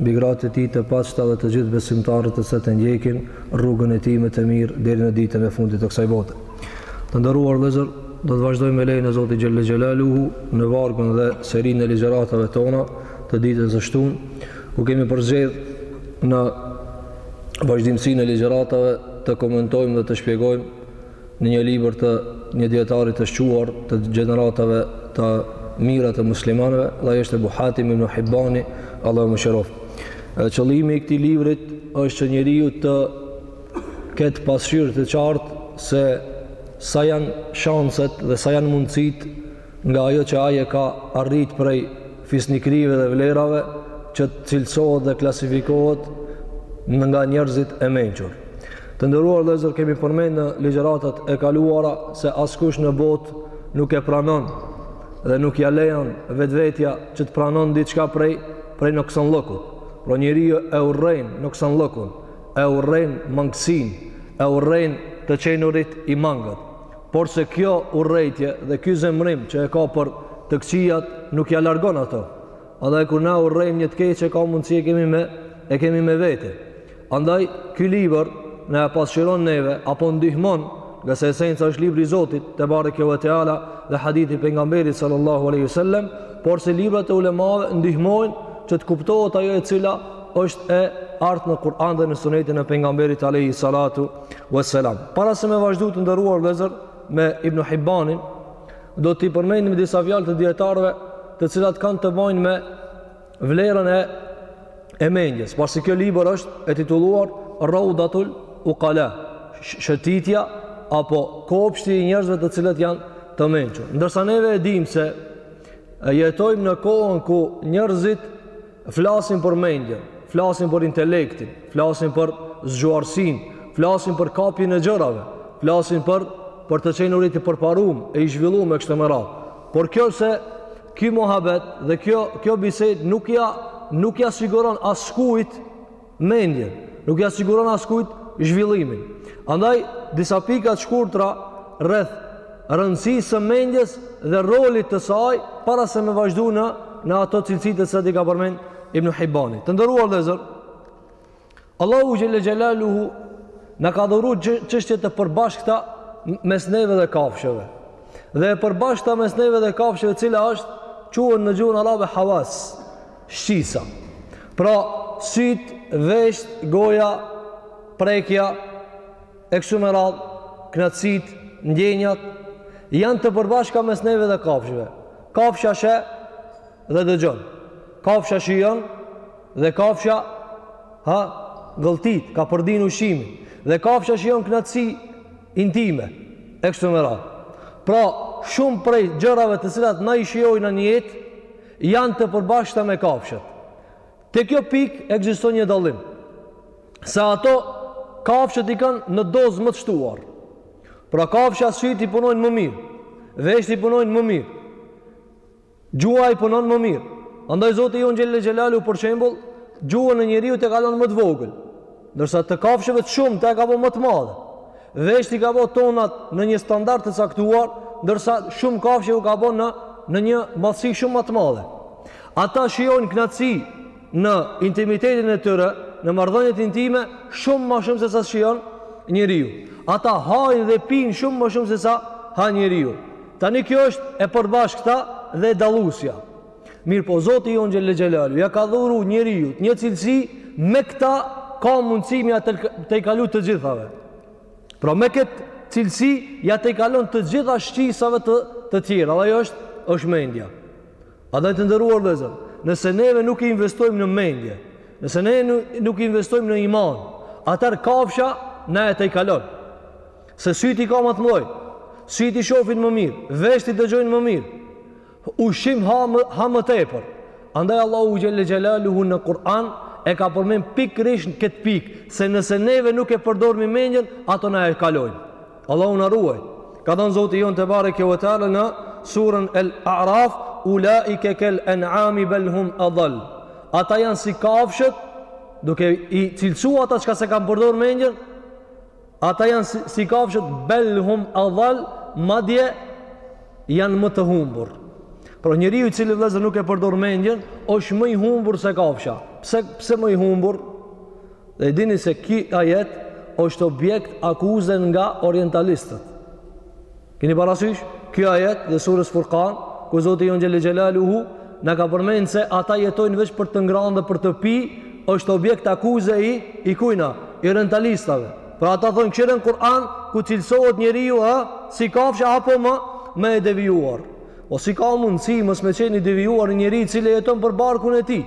mbi gratë e tij të pastra dhe të gjithë besimtarët të cilët e ndjekin rrugën e tij më të mirë deri në ditën e fundit të kësaj bote. Të nderuar vëllezër, do të vazhdojmë me lejnë e Zotit Xhelle Xhelaluhu në vargën dhe serinë e ligjëratave tona të ditës së shtunë, ku kemi përzgjedh në vazhdimësinë e ligjëratave të komentojmë dhe të shpjegojmë në një libër të një dijetari të shquar të gjeneratave të mira të muslimanëve, dhe ai është Ebu Hatim ibn Hibbani, Allahu e mëshiroftë. Qëllimi i këtij librit është që njeriu të ketë pasqyrë të qartë se sa janë shanset dhe sa janë mundësitë nga ajo që ai e ka arrit prej fisnikërive dhe vlerave që të cilësohet dhe klasifikohet nga njerëzit e mençur. Të nderuar vëllezër, kemi përmend në ligjëratat e kaluara se askush në botë nuk e pranon dhe nuk ia lejon vetvetja që të pranon diçka prej prej noksanllëkut. Por njeriu e urrejn noksanllëkun, e urrejn mangësinë, e urrejn të qenurit i mangët. Porse kjo urrejtje dhe ky zemërim që e ka për të këqijat nuk ia largon ato. Andaj kur na urrejmë një të keqe ka mundësi e kemi me e kemi me vete. Andaj ky libër na e pasqyron neve apo ndihmon, nga se esenca është libri i Zotit tebareke ve teala dhe hadithi i pejgamberit sallallahu alaihi wasallam, porse librat e ulemave ndihmojnë që të kuptohet ajo e cila është e ardhur në Kur'an dhe në Sunetin e pejgamberit alaihi salatu Vesselam. Para se me vazhdu të nderuar vëllezër me Ibn Hibbanin, do t'i përmendim disa fjalë të dijetarëve të cilat kanë të bëjnë me vlerën e e mendjes. Pasi kjo libër është e titulluar Raudatul Ukala, shëtitja apo kopshti i njerëzve të cilët janë të mençur. Ndërsa neve e dimë se jetojmë në kohën ku njerëzit Flasin për mendjen, flasin për intelektin, flasin për zgjuarsinë, flasin për kapjen e gjërave, flasin për për të qenurit i përparum e i zhvillum e kështu me radhë. Por kjo se ky muhabet dhe kjo, kjo bisedë nuk ia, nuk ia siguron askujt mendjen, nuk ia siguron askujt zhvillimin. Andaj disa pika të shkurtra rreth rëndësisë së mendjes dhe rolit të saj para se me vazhdu në, në ato cilësi të cilat i ka përmend Ibn Hibbani. Të nderuar vëllezër, Allahu Xhelle Xhelaluhu na ka dhuru çështje të përbashkëta mes neve dhe kafshëve. Dhe e përbashkëta mes neve dhe kafshëve cila është quhen në gjuhën arabe havas. Shqisa. Pra, sytë, veshët, goja, prekja, e kështu me radhë, knaqësitë, ndjenjat, janë të përbashkta mes neve dhe kafshëve. Kafsha sheh dhe dëgjon. Kafsha shijon dhe kafsha ha, gëlltit, ka përtyp ushqimin. Dhe kafsha shijon knaqësi intime, e kështu me radhë. Pra, shumë prej gjërave të cilat na i shijojmë në jetë, Janë të përbashkta me kafshët. Te kjo pikë ekziston një dallim. Se ato kafshët i kanë në dozë më të shtuar. Pra kafsha sytë i punojnë më mirë. Veshët i punojnë më mirë. Gjuha i punon më mirë. Andaj Zoti jonë xhel-le xhelaluhu për shembull, gjuhën e njeriut e ka lon më të vogël. Ndërsa të kafshëve të shumta e ka bo më të madhe. Veshët i ka bo tonat në një standard të caktuar, ndërsa shumë kafshëve u ka bo në, në një madhësi shumë më të madhe. Ata shijojnë knaqësi në intimitetin e tyre, në marrëdhëniet intime, shumë më shumë se sa shijon njeriu. Ata hajnë dhe pinë shumë më shumë se sa ha njeriu. Tani kjo është e përbashkëta dhe dalluesja. Mirëpo Zoti jonë xhel-le xhelaluhu, ja ka dhuru njeriut, një cilësi, me këta ka mundësi m'ja tejkalu të gjithave. Pra me këtë cilësi, ja tejkalon të gjitha shqisave të, të tjera, dhe ajo është, është mendja. Andaj të nderuar vëllezër, nëse neve nuk i investojmë në mendje, nëse neve nuk i investojmë në iman, atëherë kafsha na e tejkalon. Se sytë i ka më të mdhoj, sytë i shofin më mirë, veshët i dëgjojnë më mirë, Ushqim ha më, ha më tepër. Andaj Allahu xhel-le xhelaluhu në Kur'an e ka përmend pikërisht këtë pikë, se nëse neve nuk e përdormi mendjen, ato na e kalojnë. Allahu na ruajt. Ka thënë Zoti jonë tebareke ve teala në suren El Araf, ulaike kel en'ami bel hum edal. Ata janë si kafshët, duke i cilësu ata çka s'e kanë përdor mendjen, Ata janë si kafshët bel hum edal, madje janë më të humbur. Pra njeriu i cili vëllezër nuk e përdor mendjen, është më i humbur se kafsha. Pse pse më i humbur? Dhe e dini se ky ajet është objekt akuze nga orientalistët. Keni parasysh, kjo ajet dhe sures Furkan, ku Zoti jonë xhel-le xhelaluhu, na ka përmend se ata jetojnë veç për të ngranë dhe për të pi, është objekt akuze i, i kujna, i orientalistave. Pra ata thonë kshyreni Kur'an, ku cilësohet njeriu, ha, si kafsha, apo më, më e devijuar. Po si ka mundësi, mos me qenë i devijuar njeriu, i cili jeton për barkun e tij,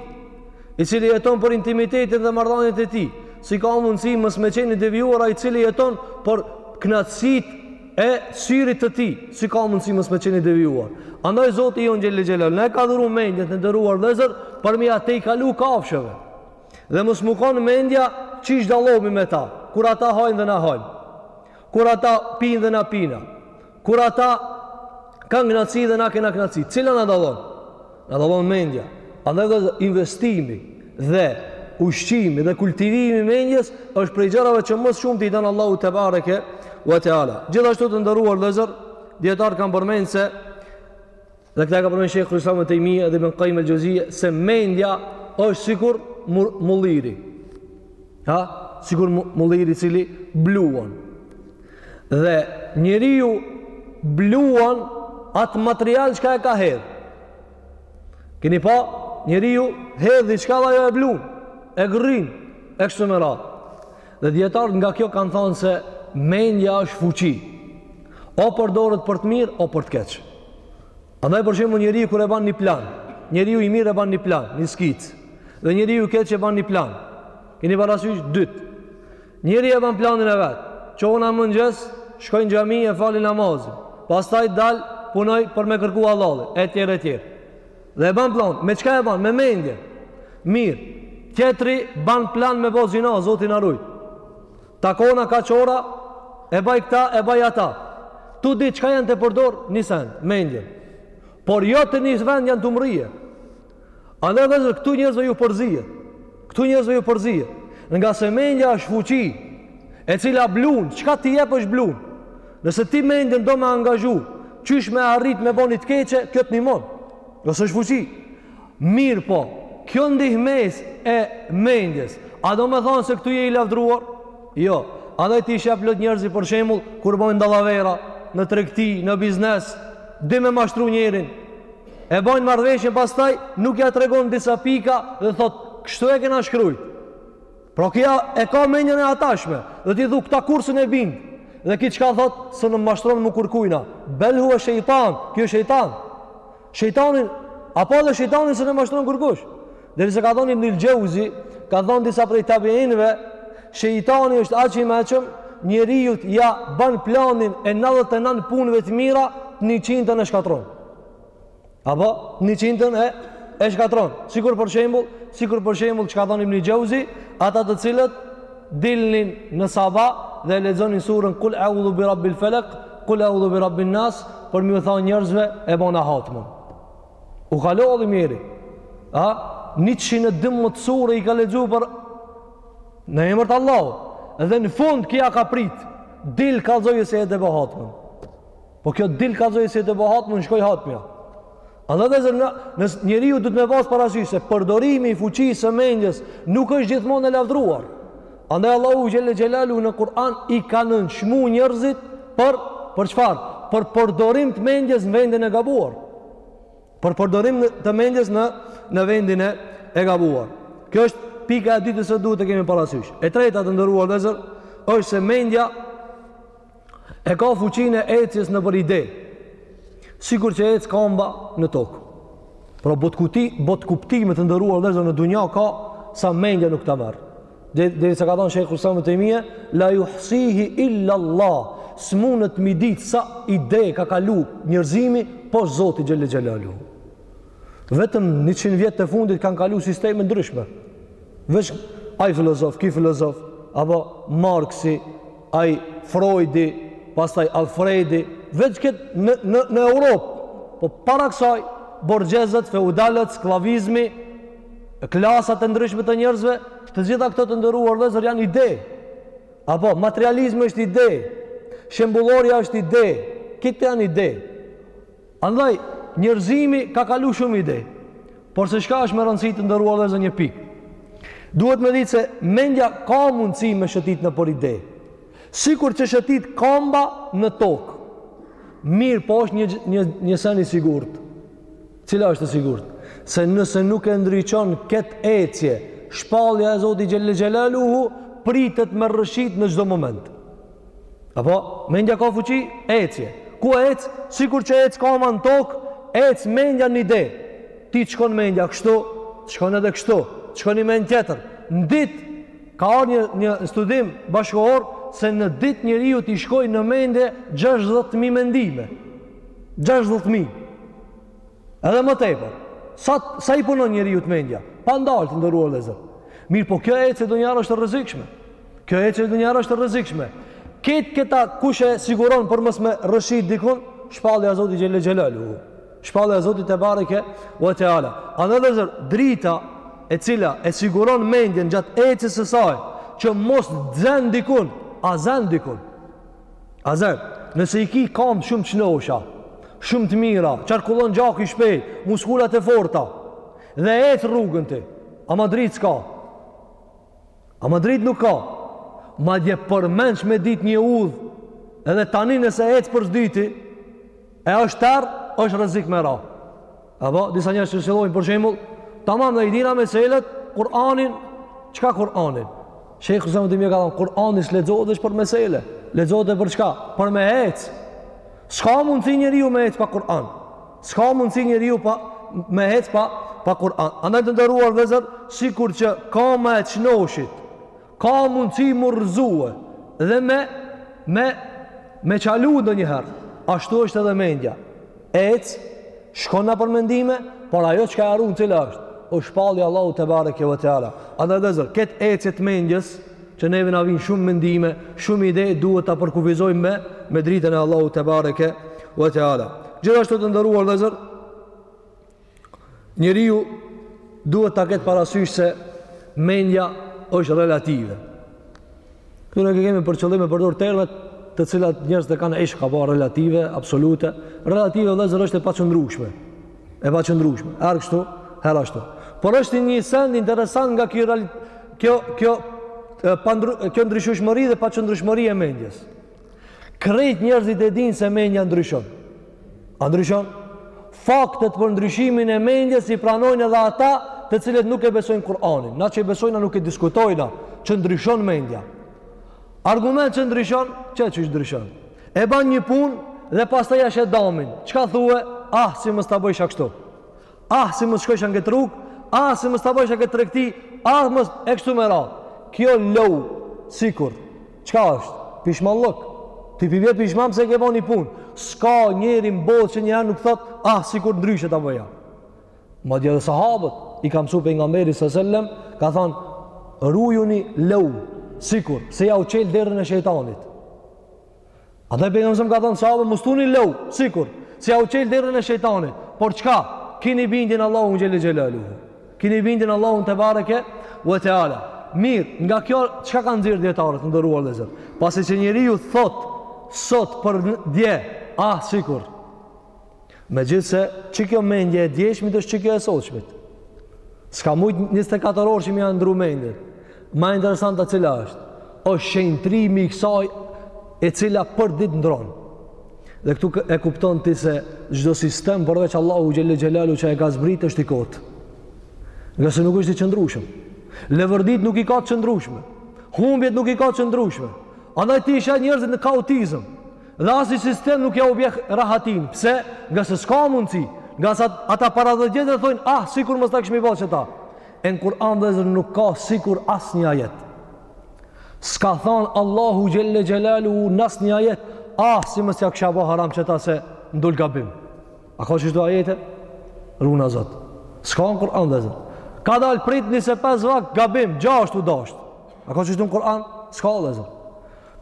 i cili jeton për intimitetin dhe marrëdhaniet e tij, si ka mundësi, mos me qenë i devijuar, ai i cili jeton për knaqësitë e syrit të tij, si ka mundësi mos me qenë i devijuar. Andaj Zoti jonë xhel-le xhelal na e ka dhuru mendjen të nderuar vëllezër për me ia tejkalu kafshëve. Dhe mos me kon mendja qysh dallohemi me ta, kur ata hajnë dhe na hajmë. Kur ata pinë dhe na pina. Kur ata kanë knaqsi dhe na kena knaqsi. Cila na dallon? Na dallon mendja. Andaj vëllezër, investimi dhe ushqimi dhe kultivimi i mendjes është prej gjërave që më së shumti i don Allahu tebareke ve teala. Gjithashtu të nderuar vëllezër, dijetarët kanë përmendë se dhe këta ka përmendë Shejhul Islam Ibnu Tejmije dhe Ibn Kajim el-Xhevzije se mendja është sikur mulliri. Ha, sikur mulliri i cili bluan. Dhe njeriu bluan atë material çka e ka hedh. Keni pa, njeriu hedh diçka dhe ajo e bluan, e gërrin, e kështu me radhë. Dhe dijetarët nga kjo kanë thonë se mendja është fuqi. O përdoret për të mirë, o për të keq. Andaj për shembull njeriu kur e ban një plan, njeriu i mirë e ban një plan, një skicë, dhe njeriu i keq e ban një plan. Keni parasysh të dytë. Njëri e ban planin e vet, Çona në mëngjes, shkoj në xhami e fali namazin, pastaj dal punoj për me kërku hallalin, etj etj. Dhe e ban plan, me çka e ban? Me mendjen. Mirë. Tjetri ban plan me bo zina, Zoti na rujt. Takona kaq ora, e baj këta, e baj ata. Të dy çka janë tu përdor, ni sen, mendjen. Por jo te një vend janë tu mrri. Andaj vllezër këtu njerëzve ju përzihet, këtu njerëzve ju përzihet, ngase mendja është fuqi, e cila blun, çka t'i jepësh të blun, nëse ti mendjen do me angazhu, qysh me arrit me bo ni të keqe, kjo të nihmon, se është fuqi, mirëpo, kjo ndihmesë e mendjes, a do me thonë se këtu je i lavdruar, jo, andaj ti sheh plot njerëz për shembull, kur bojnë dallavera, në tregti, në biznes, din me mashtru njerin, E bajnë marrëveshjen pastaj, nuk ja tregon disa pika dhe thotë, kështu e kena shkrujt. Pra kjo e ka menjen e hatashme dhe ti dhe këta kursesi s'e bind. Dhe ky çka thotë, s'më mashtron mu kurkush. Bel huve shejtan, kjo shejtan. Shejtanin, apo edhe shejtanin se nuk mashtron kurkush. Derisa ka thënë Ibnul Xhevzi, ka thënë disa prej tabiinëve, shejtani është aq i mençëm, njeriut ja bën planin e 99 punëve të mira, të 100-ën e shkatërron. Apo të 100-ën e shkatërron. Sikur për shembull, sikur për shembull ç'ka thonë Ibnul Xhevzi, ata të cilët dilnin në saba dhe lexonin surën Kul a'udhu bi rabbil falaq, Kul a'udhu bi rabbin nas, për me ju thon njerëzve e bona hatmen. U ka lodh i mjeri. A? 114 sure i ka lexu për në emër të Allahut. Edhe në fund kja ka prit. Dil kallzoje se e ke bo hatmën. Po kjo dil kallzoje se e ke bo hatmën, shkoi hatmja. Andaj vëllezër, në, në njeriu duhet me pasë parasysh se përdorimi i fuqisë së mendjes nuk është gjithmonë e lavdruar. Andaj Allahu xhelle xhelaluhu në Kur'an i ka nënçmu njerëzit për për çfarë? Për përdorim të mendjes në vendin e gabuar. Për përdorim të mendjes në në vendin e e gabuar. Kjo është pika e dytë që duhet të kemi parasysh. E treta të nderuar vëllezër, është se mendja E ka fuqinë e ecjes nëpër ide, sikur që ec kamba në tokë. Pra botëkupti, botëkuptime të nderuar vëllezër në dunja ka sa mendja nuk ta merr. Derisa ka thënë Shejhul Islam Ibn Tejmije, la yuhsihi illa Allah. S'munet m'i ditë sa ide ka kalu njerëzimi pos Zotit xhelle xhelaluhu. Vetëm 100 vjetët e fundit kanë kalu sisteme të ndryshme. Veç ai filozof, ky filozof, apo Marksi, ai Frojdi, pastaj Alfredi, veç këtë në, në, në Europë, po para kësaj, borgjezët, feudalët, skllavizmi, klasat e ndryshme të njerëzve, të gjitha këto të nderuar vëllezër janë ide. Apo, materializmi është ide, shembullorja është ide, këto janë ide. Andaj, njerëzimi ka kalu shumë ide, por se çka është me rëndësi të nderuar vëllezër një pikë. Duhet me ditë se mendja ka mundësi me shëtit nëpër ide, sikur që shëtit kamba në tokë. Mirëpo është një, një, një sen i sigurt. Cila është e sigurt? Se nëse nuk e ndriçon këtë ecje, shpallja e Zotit xhelle xhelaluhu, pritet me rrëshqit në çdo moment. Apo, mendja ka fuqi, ecje. Ku ec? Sikur që ec kama në tokë, ec mendja në ide. Ti të shkon mendja kështu, të shkon edhe kështu, të shkon një mend tjetër. Në ditë, ka ardh një, një studim bashkëkohor, se në ditë njeriut i shkojnë në mendje 60.000 mendime. 60.000. Edhe më tepër, sa sa i punon njeriut mendja, pa ndalë të nderuar vëllezër. Mirëpo kjo ecje ndonjëherë është e rrezikshme. Kjo ecje ndonjëherë është e rrezikshme. Ketë këta kush e siguron për mos me rrëshqit dikun, shpallja e Zotit xhelle xhelaluhu. Shpallja e Zotit tebareke ue teala. Andaj vëllezër, drita e cila e siguron mendjen gjatë ecjes së saj, që mos t'zen dikun, a zen dikun. A zen, nëse i ki kamë shumë të shnosha, shumë të mira, qarkullon gjaku shpejt, muskulat e forta, dhe ec rrugën ti, ama dritë s'ka, ama dritë nuk ka, madje përmendsh me ditë një udhë, edhe tani nëse ec për së dyti, e është terr, është rrezik me ra. Apo, disa njerëz që s'e lexojnë, për shembull, tamam dhe i dina meselet, Kur'anin, çka Kur'anin? Shejhul Islam Tejmije ka thonë, Kur'ani s'lexohet veç për mesele, lexohet e për çka? Për me ecë. S'ka mundësi njeriu me ecë pa Kur'an. S'ka mundësi njeriu pa, me ecë pa, pa Kur'an. Andaj të nderuar vllezër, sikur që kama e t'shnoshit, Ka mundësi mu rrëzue dhe me, me, me çalu ndonjëherë. Ashtu është edhe mendja. Ec, shkon nëpër mendime, por ajo çka e run cila është, o shpallja e Allahut tebareke ve teala. Andaj vllezër, këtë ecje t' mendjes, që neve na vinë shumë mendime, shumë ide, duhet ta përkufizojmë me, me dritën e Allahut tebareke ve teala. Gjithashtu të nderuar vllezër, Njeriu duhet ta ketë parasysh se mendja është relative. Këtu ne kemi për qëllim me përdor terme të cilat njerëzit e kanë ishka, po relative, absolute, relative vëllazër është e paqëndrueshme. E paqëndrueshme. Herë kështu, herë ashtu. Por është një send interesant nga kjo kjo kjo pandru, kjo ndryshueshmëri dhe paqëndrueshmëri e mendjes. Krejt njerëzit e dinë se mendja ndryshon. A ndryshon? Faktet për ndryshimin e mendjes i pranojnë edhe ata të cilët nuk e besojnë Kur'anin. Na që e besojna, nuk e diskutojna, që ndryshon mendja. Argument që ndryshon, qe qysh ndryshon. E ban një punë dhe pastaj ja sheh damin. Çka thue? Ah, si mos ta bojsha kështu. Ah, si mos shkojsha në këtë rrugë, ah, si mos ta bëjsha këtë tregti, ah, mos e kështu me radhë. Kjo lou sikur. Çka është? Pishmanllëk. Ti po bje pishman pse e ke bo ni punë. S'ka njeri në botë që njëherë nuk thot, ah, sikur ndryshe ta bëja. Madje edhe sahabët i ka mësu pejgamberi sallallahu alajhi wasallam, ka thënë, "Rujuni lou sikur, se ja u çel derën e shejtanit." Andaj pejgamberi alejhi selam ka thonë sahabë, mos thuni lou, sikur, se ja u çel derën e shejtanit, por çka, kini bindjen n'Allahun xhelle xhelaluhu, kini bindjen n'Allahun tebareke ve teala. Mirë, nga kjo, çka kanë nxjerrë dijetarët, të nderuar vllezër, pasi që njeriu thotë, sot për dje, ah, sikur, Megjithëse që kjo mendje e djeshmit është që kjo e sotshmit. S'ka mujtë 24 orësh me ja ndrru mendje. Ma interesantja cila është. Është shenjtërimi i kësaj e cila përditë ndrron. Dhe këtu e kupton ti se çdo sistem përveç Allahu xhelle xhelaluhu që e ka zbrit është i kotë. Ngase nuk është i qëndrueshëm. Levërditë nuk i ka të qëndrueshme. Humbjet nuk i ka të qëndrueshme. Andaj ti i sheh njerëzit në kaotizëm. Dhe asnji sistem nuk jau bjen rahatin. Pse? Ngase s'ka mundësi. Ngase ata para dhe gjithë dhe thojnë, ah, sikur mos ta kishmi ba qëta. E në Kur'an vllezër nuk ka sikur asnjë ajet. S'ka thanë Allahu xhele xhelaluhu n'asnjë ajet, ah, si mos ja kisha ba haram qëta se m'dul gabim. A ka qështu ajete? Runa Zot. S'ka në Kur'an vllezër. Ka dalë pritni se pesë vakt gabim, gjashtë u dashtë. A ka qështu në Kur'an? S'ka vllezër.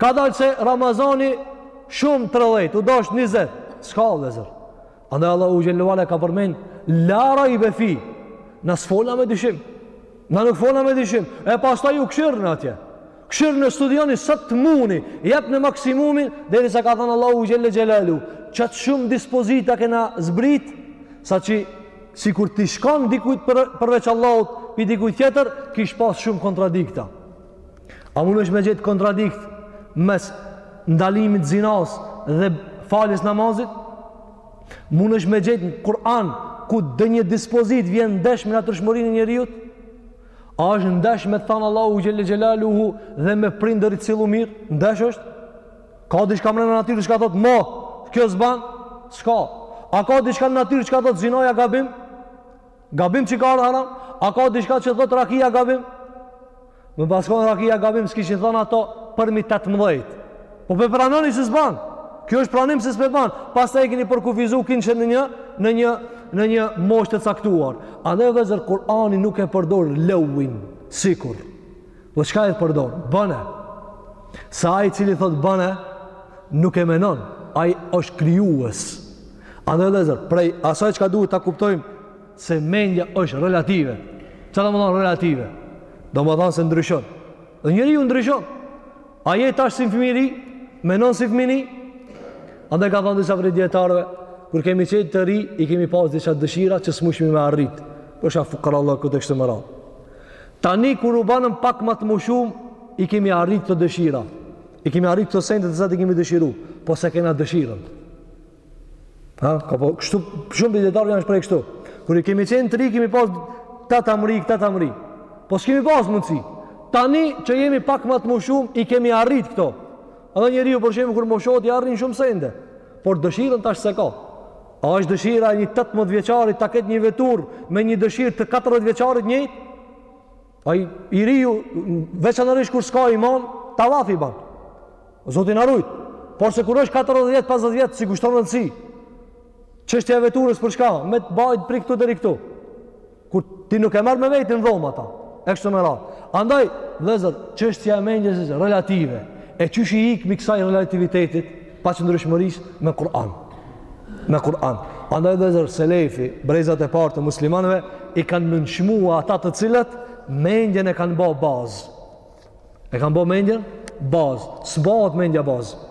Ka dalë se Ramazani shumë 30, u dasht 20. S'ka o vllezër. Andaj Allahu xhele ve ala ka përmen, la rajbe fih, na s'folëm me dyshim. Na nuk folëm me dyshim. E pastaj ju kshyrne atje. Kshyrne, studioni sa të muni, jepne maksimumin, derisa ka thënë Allahu xhele xhelaluhu. Qaq shumë dispozita kena zbrit, saqë sikur t'ish kanë dikujt për, përveç Allahut, pi dikujt tjetër, kish pas shumë kontradikta. A mundesh ti me gjetë kontradikt mes ndalimit zinas dhe faljes namazit? Mundesh ti me gjetë në Kur'an ku ndonjë dispozitë vjen ndesh me natyrshmërinë e njeriut? A është ndesh me thanë Allahu xhele xhelaluhu dhe me prindërit sillu mirë? Ndesh është? Ka diçka mrena në natyrë çka thotë mo, kjo s'ban? S'ka. A ka diçka në natyrë çka thotë zinaja gabim? Gabim që ka ardhë haram? A ka diçka që thotë rakia gabim? Me pas kon rakia gabim, s'kishin thonë ato përmi 18. Po pe pranoni se s'ban. Kjo është pranim se s'pe ban. Pastaj e kini përkufizu, kinse në një, në një, në një moshë të caktuar. Andaj vllezër, Kurani nuk e përdor lewin, sikur. Po çka e përdor? Bëne. Se ai i cili thotë bëne, nuk e menon. Ai është krijues. Andaj vëllezër, prej asaj çka duhet ta kuptojmë se mendja është relative. Çfarë do të thonë relative? Do të thonë se ndryshon. Dhe njeriu ndryshon. A je tash si fëmijë, menon si fëmijë? Andaj ka thonë disa prej dijetarëve, kur kemi qenë të ri, i kemi pas disa dëshira që s'mujshmi me arrit. Për shkak fukarallëkit e kështu me radhë. Tani, kur u banëm pak më të moshum, i kemi arrit këto dëshira. I kemi arrit këto sende të cilat i kemi dëshiru, po s'e kena dëshirën. Ha, ka po, kështu, shumë prej dijetarëve janë shpreh kështu. Kur kemi qenë të ri, kemi pas këtë ta mërri, këtë ta mërri. Po s'kemi pas mundësi. Tani që jemi pak më të moshum, i kemi arrit këto. Edhe njeriu për shembull, kur moshohet, i arrin shumë sende. Por dëshirën tash s'e ka. A është dëshira e një 18 vjeçarit ta ketë një veturë me një dëshirë të 40 vjeçarit njëjtë? Ai i riu veçanërisht kur s'ka iman, tavaf i bën. Zoti na rujt. Porse kur është 40 vjet, 50 vjet, s'i kushton rëndësi. Çështja e veturës për çka? Me të bajt prej këtu deri këtu. Kur ti nuk e merr me veti n'dhomë ata. E kështu me radhë. Andaj, vëllezër, çështja e mendjes është relative. E qysh i ikmi kësaj relativitetit? paqëndrueshmërisë me Kur'an. Me Kur'an. Andaj vllezër selefi, brezat e parë të muslimanëve, i kanë nënçmua ata të cilët mendjen e kanë bo bazë. E kanë bo mendjen bazë. S'bëhet mendja bazë.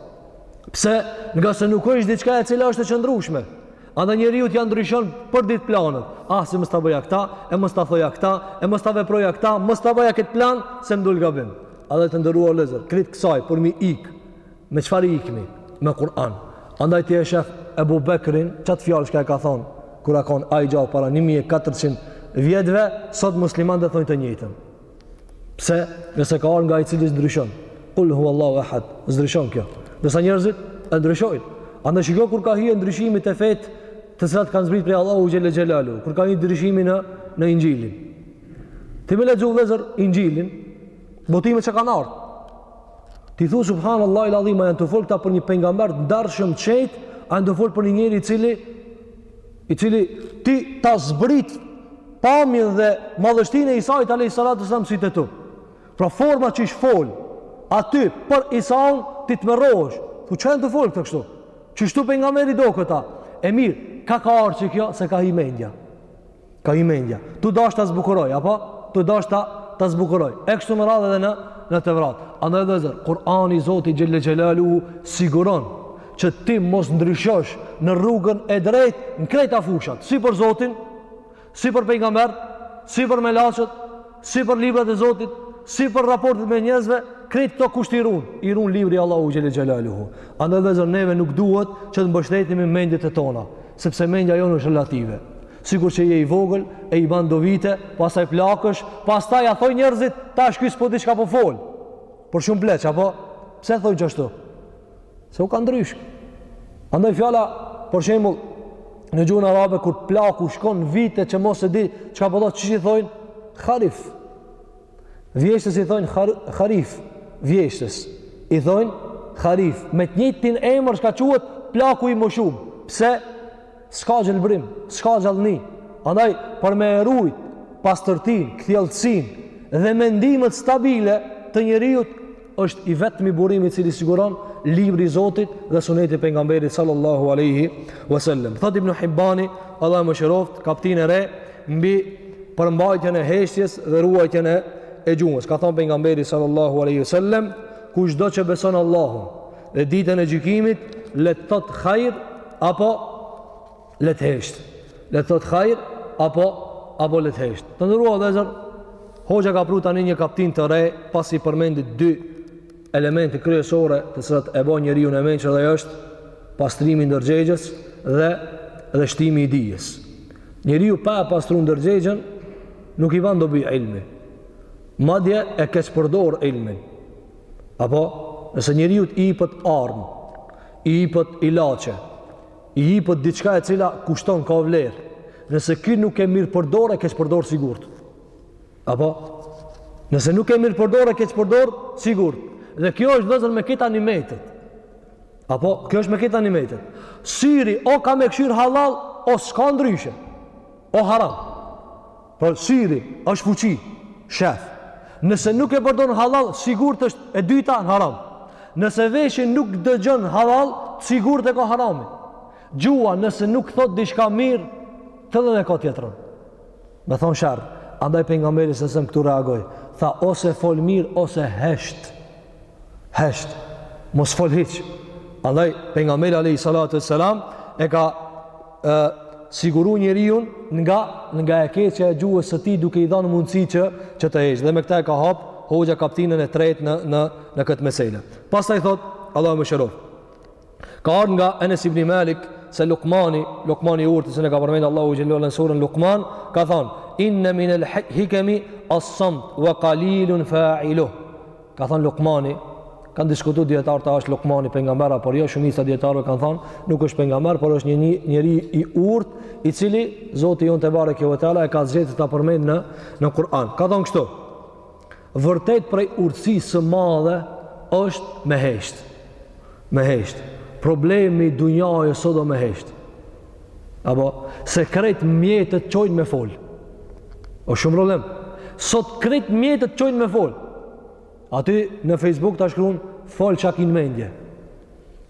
Pse? Nga se nuk është diçka e cila është e qëndrushme. Andaj njeriu i ndryshon për ditë planet. Ah, si mos ta boja këta, e mos ta thoja këta, e mos ta veproja këta, mos ta boja këtë plan, se m'dul gabim. Andaj të nderuar vllezër, krejt kësaj, për m'i ik. Me çfarë i ikmi? Me Kur'an. Andaj ti e shef Ebu Bekrin, qat fjalë që ka e ka thonë, kur ka konë ai gjallë para 1400 vjetëve, sot muslimanët e thonë të njëjtën. Pse? Nëse ka ardhë nga ai i cili s'ndryshon. Kul huwallahu ehad, s'ndryshon kjo. Ndërsa njerëzit e ndryshojnë. Andaj shiko kur ka hi ndryshimi te fetë, të cilat kanë zbrit prej Allahut Xhelle Xhelaluhu, kur ka hi ndryshimi në, në ingjilin. Ti me lexu vllezër ingjilin, botimet që kanë ardhë. Ti thu subhanallahi el adhim, a janë tu fol këta për një pejgamber të ndershëm të shejt, a janë tu fol për një njeri i cili i cili ti ta zbrit pamjen dhe madhështinë e Isait alayhis salatu ves selam si të tu. Pra forma që ish fol aty për Isaun ti tmerrohesh. Thu ça jan tu fol këta kështu? Qështu pejgamberi do këta. E mirë, kah ka ardhë kjo se ka hi mendja. Ka hi mendja. Tu dash ta zbukuroj, apo? Tu dash ta ta zbukuroj. E kështu me radhë edhe në në Tevrat. Andaj vllezër, Kur'ani i Zotit Xhelle Xhelaluhu siguron që ti mos ndryshosh në rrugën e drejtë në krejt fushat. Si për Zotin, si për pengamber, si për melaqet, si për librat e Zotit, si për raportet mes njerëzve, krejt këto kush t'i run. I run libri i Allahut Xhelle Xhelaluhu. Andaj vllezër, neve nuk duhet që të mbështetemi n'mendjet e tona. sepse mendja jonë është relative. Sikur që je i vogël e i ban do vite, pastaj plakesh, pastaj a thojn njerëzit, tash ky s'po di çka po fol. Por shumë pleq apo pse thojn qashtu? Se u ka ndryshk. Andaj fjala, për shembull, në gjuhën arabe kur plaku shkon vite që mos e di çka po thotë, qysh i thojnë? Kharif. Vjeshtës i thonë khar, kharif, vjeshtës. I thonë kharif. Me të njëtin emër çka quhet plaku i moshum. Pse? S'ka gjelbrim, s'ka gjallni. Andaj, për me e rujt pastërtinë, kthjelltësinë, dhe mendimet stabile të njeriut, është i vetmi burim i cili siguron libri i Zotit dhe suneti i pejgamberit sallallahu alaihi wasallam. Thotë Ibn Hibani, Allahu e mëshiroftë, kaptinë e re mbi përmbajtjen e heshtjes dhe ruajtjen e e gjuhës. Ka thënë pejgamberi sallallahu alaihi wasallam, kushdo që beson Allahun dhe ditën e gjykimit, le të thotë hajr apo Le të hesht. Le të thot hajr apo apo le të hesht. Të nderuar vëllezër, hoxha ka pru tani një kaptinë të re, pasi përmendi dy elemente kryesore të cilat e bo njeriun e mençur dhe është pastrimi i ndërgjegjes dhe dhe shtimi i dijes. Njeriu pa e pastru ndërgjegjën nuk i ban dobi ilmi. Madje e keqpërdor ilmin. Apo, nëse njeriut i ipet armë, i ipet ilaçe, i jepet diçka e cila kushton ka vlerë. Nëse ky nuk e mirëpërdor, e keqpërdor sigurt. Apo nëse nuk e mirëpërdor, e keqpërdor sigurt. Dhe kjo është vëllezër me këta nimetet. Apo kjo është me këta nimetet. Syri o ka me kshyr hallall o s'ka ndryshe. O haram. Po syri është fuqi, shef. Nëse nuk e përdor hallall, sigurt është e dyta në haram. Nëse veshi nuk dëgjon hallall, sigurt e ka haramin. Gjuha nëse nuk thot diçka mirë, atëherë e ka tjetrën. Me thonë sherr, andaj Pejgamberi a.s. këtu reagoi, tha ose fol mirë, ose hesht, hesht, mos fol hiç, andaj Pejgamberi a.s. e ka e siguru njeriun nga nga e keqja e gjuhës së tij duke i dhënë mundësi që që të hesht. Dhe me këtë e ka hap hoxha kaptinën e tretë në në në këtë mesele. Pastaj thot Allahu e mëshiroftë. Ka ardhur nga Enes ibn Malik se Lukmani, Lukmani i urtë, se ka përmendur Allahu xhelalu në surën Lukman, ka thënë: "Inna min al-hikami as-samt wa qalilun fa'iluh." Ka thënë Lukmani, kanë diskutuar dijetarët a është Lukmani pejgamber apo jo, shumica e dijetarëve kanë thënë, nuk është pejgamber, por është një njeri i urtë, i cili Zoti jonë Tebareke ve Teala e ka zgjedhur ta përmend në në Kur'an. Ka thënë kështu: Vërtet prej urtësisë së madhe është me hesht. Me hesht. Problemi i dunjasë sot o me hesht. Apo, se krejt mjetet çojnë me fol. O shumë problem. Sot krejt mjetet çojnë me fol. Aty në Facebook ta shkrun, fol çka ki n'mendje.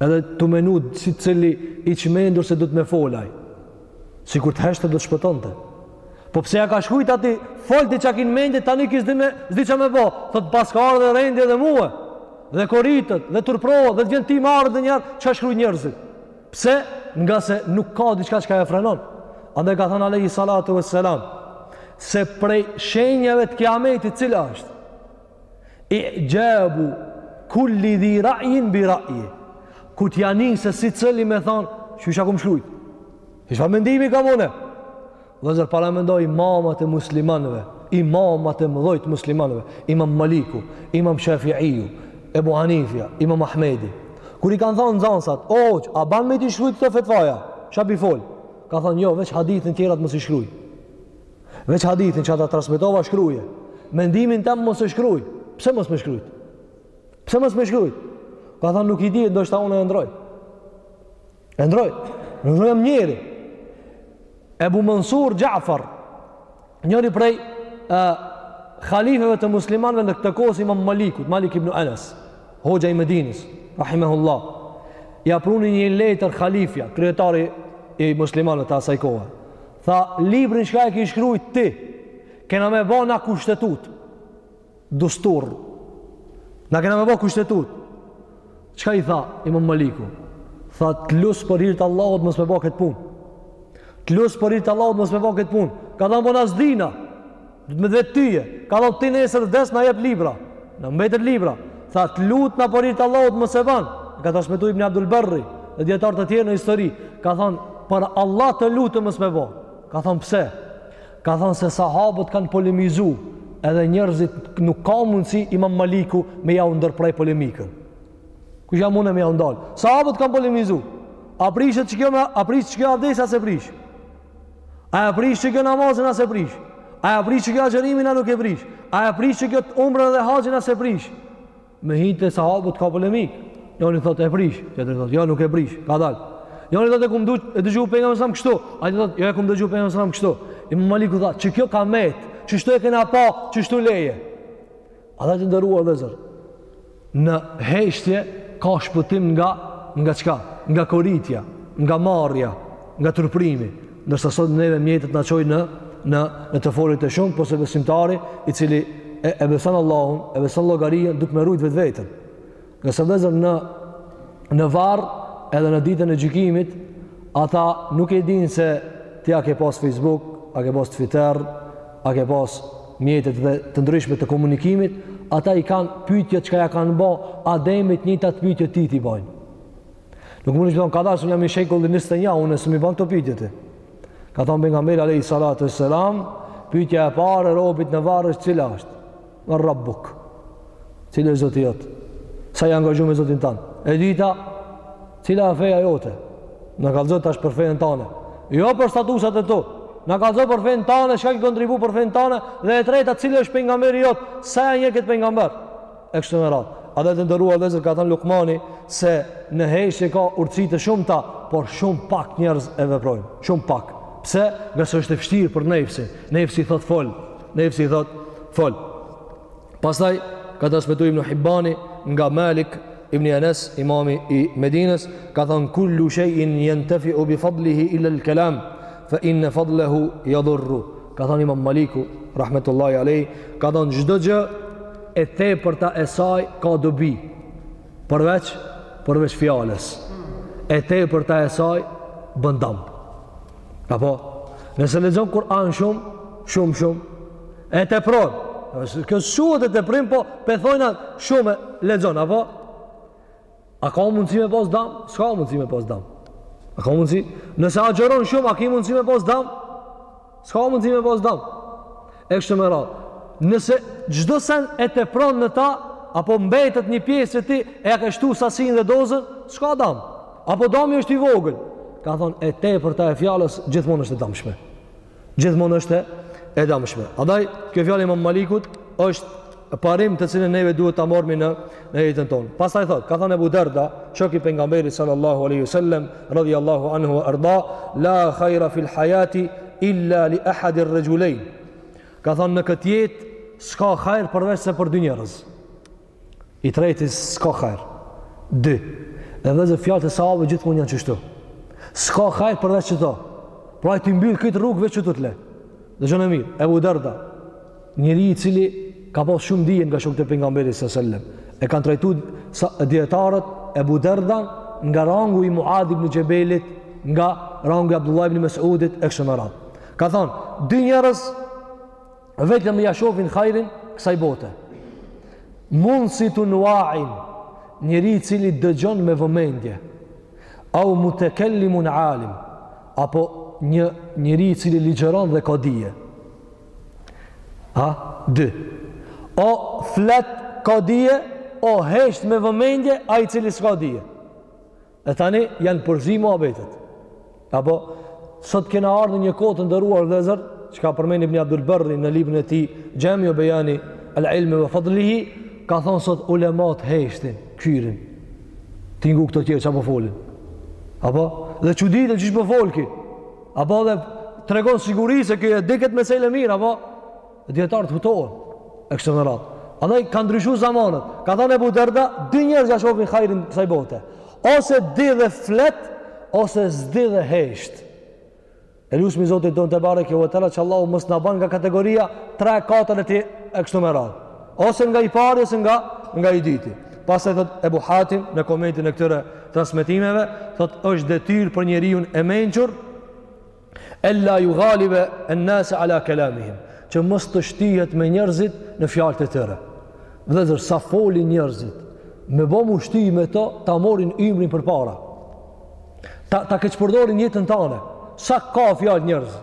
Edhe tu menu secili i çmendur se duhet me fol ai. Sikur të heshte do të shpëtonte. Po pse ia ka shkrujt aty, fol ti çka ki n'mendje, tani ky s'di me, s'di ça me bo. Thot paska ardh rendi edhe mue. Dhe koritet, dhe turpërohet, dhe të vjen ty marre ndonjëherë, çka shkrujn njerëzit. Pse? Ngase nuk ka diçka çka e frenon. Andaj ka thënë alejhi salatu ve selam, se prej shenjave të kiametit cila është? I'xhabu kulli dhi rajin bi rajihi. Kur t'ia nis secili me thonë, që isha ku më shlujt? Isha mendimi ka mune. Vëllazër paramendoni imamat e muslimanëve, imamat e mëdhtë muslimanëve, Imam Maliku, Imam Shafi'iu, Ebu Hanifja, Imam Ahmedi. Kur i kanë thënë nxanësat, "O, a ban me t'i shkrujt këto fetvaja?" Çka po fol? Ka thënë, "Jo, veç hadithin tjerat mos i shkruaj." Veç hadithin që e transmetova shkruaje. Mendimin tem mos e shkruaj. Pse mos me shkrujt? Pse mos me shkrujt? Ka thënë, "Nuk e di, ndoshta unë e ndrroj." E ndrroj, unë jam njeri. Ebu Mansur Xhafer, njëri prej e, halifeve të muslimanve në këtë kohë si imam Malikut, Malik ibn Enes, hoxha i Medinës, rahimehullah, ia pruni një letër halifja, kryetari i muslimanve të asaj kohe. Tha, librin çka e ki shkrujt ti, kena me ba na kushtetutë. Dustur. Na kena me bo kushtetutë. Çka i tha imam Maliku? Tha të lus për hir t'Allahut mos me bo këtë punë. Të lus për hir t'Allahut mos me bo këtë punë. Ka thanë bon nasihat. Edhe mu edhe tyje. Ka thanë ti nesër vdes na jet libri. Na mbetet libri. Tha të lutna për hir t'Allahut mos e ban. Ka transmetu ibn Abdul Berri dhe dijetarë të tjerë në histori. Ka thanë për Allah të lutem mos me bo. Ka thanë pse? Ka thënë se sahabët kanë polemizu edhe njerëzit nuk ka mundësi imam Maliku me jau ndërpre polemikën. Kush a mun me jau ndal? Sahabët kanë polemizu. A e prish qekjo, me, a e prish qekjo avdesin a s'e prish? A e prish qekjo namazin a s'e prish? A e prish qekjo agjërimin a nuk e prish? A e prish qekjo umren dhe haxhin a s'e prish? Me hi te sahabët ka polemikë. Njoni thotë e prish, tjetri thotë jo nuk e prish, kadal. Njoni thotë e kum dë, e dëgju pejgamberin a.s. kështu. Ai thotë jo e kum dëgju pejgamberin a.s. kështu. Imam Maliku tha, "Qekjo ka met? Qeshtu e kena pa, qeshtu leje?" Andaj të nderuar vëllezër, në heshtje ka shpëtim nga, nga çka? Nga koritja, nga marrja, nga turpërimi. Ndërsa sot neve mjetet na çojnë në në në të folurit e shumë, por se besimtari i cili e, e beson Allahun, e beson llogarinë, duhet me rujt vetveten. Ndërsa vëllezër në, në varr, edhe në ditën e gjykimit, ata nuk e dinë se ti a ke pas Facebook, a ke pas Twitter, a ke pas mjetet dhe të ndryshme të komunikimit, ata i kanë pytjet çka ja kanë bo Ademit, njëjtat pytje ty t'i bojnë. Nuk mund të thush kadal se jam i shekullit 21, unë s'm'i ban këto pyetje ti. Ka thënë pejgamberi alayhi salatu wassalam, pyetja e parë robit në varr është cila është? Men Rabbuk. Cili është Zoti jot? Sa je angazhu me Zotin tan? E dyta, cila është feja jote? Na kallzo tash për fenë tane. Jo për statusat e tu. Na kallzo për fenë tane, çka ki kontribu për fenë tane? Dhe e treta, cili është pejgamberi jot? Sa e njeh këtë pejgamber? e kështu me radhë. Andaj të nderuar vëllezër ka thënë Lukmani se në heshtje ka urtësi të shumta, por shumë pak njerëz e veprojnë. Shumë pak. Pse? Ngase është e vështirë për nefsin. Nefsi thot fol. Nefsi thot fol. Pastaj ka transmetuar Ibnu Hibani nga Malik Ibn Anas, imami i Medinës, ka thënë kullu shay'in yuntafa'u bi fadlihi illa al-kalam, fa inna fadlahu yadhurru. Ka thënë Imam Maliku rahmetullahi alayh, ka thënë çdo gjë e tepërta e saj ka dobi përveç përveç fjalës e tepërta e saj bën dam apo nëse lexon Kur'an shumë shumë shumë e tepron kjo s'quhet teprim po pe thojna shumë lexon apo A ka mundësi me pas dam? S'ka mundësi me pas dam. A ka mundësi? Nëse agjeron shumë, a ka mundësi me pas dam? S'ka mundësi me pas dam. E kështu me radhë. Nëse çdo sen e tepron në ta, apo mbetet një pjesë e tij, e ia ke shtu sasinë dhe dozën, s'ka dam. Apo dami është i vogël. Ka thonë, e tepërta e fjalës, gjithmonë është e damshme. gjithmonë është e damshme. Andaj kjo fjalë e Imam Malikut është parim të cilën neve duhet ta marrim në jetën tonë. Pastaj thot, ka thënë Abu Darda, shoku i pejgamberit sallallahu alaihi wasallam, radhiyallahu anhu wa ardah, la khaira fil hayati illa li ahadi rajulayn. Ka thënë në këtë jetë s'ka hajr përveçse për dy njerëz. I treti s'ka hajr. Dy. Dhe, vëllezër, fjalët e sahabëve gjithmonë janë qështu. S'ka hajr përveç qëto. Pra t'i mbyll krejt rrugët, veç qëto t'i le. Dëgjoni mirë, Ebu Darda, njeri i cili ka pas shumë dije nga shokët e pejgamberit sallallahu alajhi wasallam. E kanë trajtu disa dijetarë Ebu Dardanë nga rangu i Muad ibn Jabelit, nga rangu i Abdullah ibn Mas'udit e kështu me radhë. Ka thonë, dy njerëz vetëm ia shofin hajrin kësaj bote munsitun wa'in njeri i cili dëgjon me vëmendje au mutakallimun alim apo një njeri i cili ligjeron dhe ka dije ha, dy o flet ka dije o hesht me vëmendje ai i cili s'ka dije E tani janë përzi muhabetet. Apo, sot kena ardhë në një kohë të nderuar vëllezër, që e ka përmend Ibni Abdul Berri në librin e tij, Xhamiu Bejani El Ilmi ve Fadlihi, ka thonë sot ulemat heshtin, kqyrin, i ngojnë këto tjerë çka po folin. Apo, dhe çuditen çka po fol ky, apo dhe tregon siguri se kjo e di këtë mesele mirë, apo, Dijetarët hutohen e kështu me radhë. Andaj kanë ndryshu zamanët. Ka thënë Ebu Derda, dy njerëz ia shofin hajrin kësaj bote. Ose di dhe flet, ose s'di dhe hesht. E lusmi Zotin tonë tebareke ve teala që Allahu mos na ban nga kategoria 3-4 e ti e kështu me radhë. Ose nga i pari, ose nga, nga i dyti. Pastaj thotë Ebu Hatim në komentin e këtyre transmitimeve, thotë është detyrë për njeriun e mençur, El-la jugalibe en-nase ala kelamihim, që mos të shtihet me njerëzit në fjalët e tyre. Vllezër, sa folin njerëzit, me bo m'u shti me to, ta morin imrin përpara. Ta, ta keqpërdorin jetën tane. Sa ka fjalë njerëz.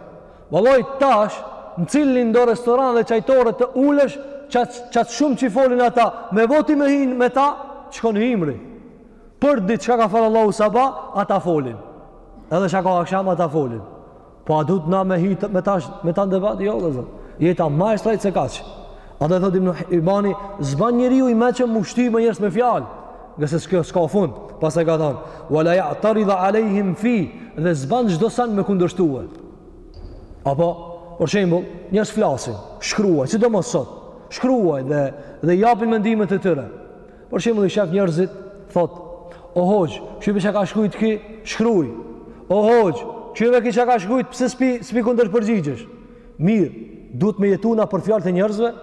Vallahi tash, në cilindo restoran dhe çajtore të ulesh, qat, qat shumë që i folin ata, me bo ti me hin me ta, t'shkon imri. Për ditë çka ka fal Allahu sabah, ata folin. Edhe çka ka aksham ata folin. Po a duhet na me hit me tash me ta n'debat, jo vëllezër. Jeta ma e shtrejtë se kaq. Andaj thotë Ibn Hibani s'ban njeriu i mençëm m'u shti me njerëz me fjalë. Ngase s'ka s'ka fund, pastaj ka thon, "Wala ya'tarid 'alayhim fi" dhe s'ban çdo sen me kundërshtu. Apo, për shembull, njerëz flasin, shkruajnë, sidomos sot, shkruajnë dhe dhe japin mendimet e tyre. Për shembull, shef njerëzit thot, "O hoxh, kqyrme çka shkrujt ki? Shkruj." O hoxh, kqyrme ki ça ka shkrujt, pse s'pi, s'pi kundërpërgjigjesh? Mirë, duhet me jetu na për fjalët e njerëzve.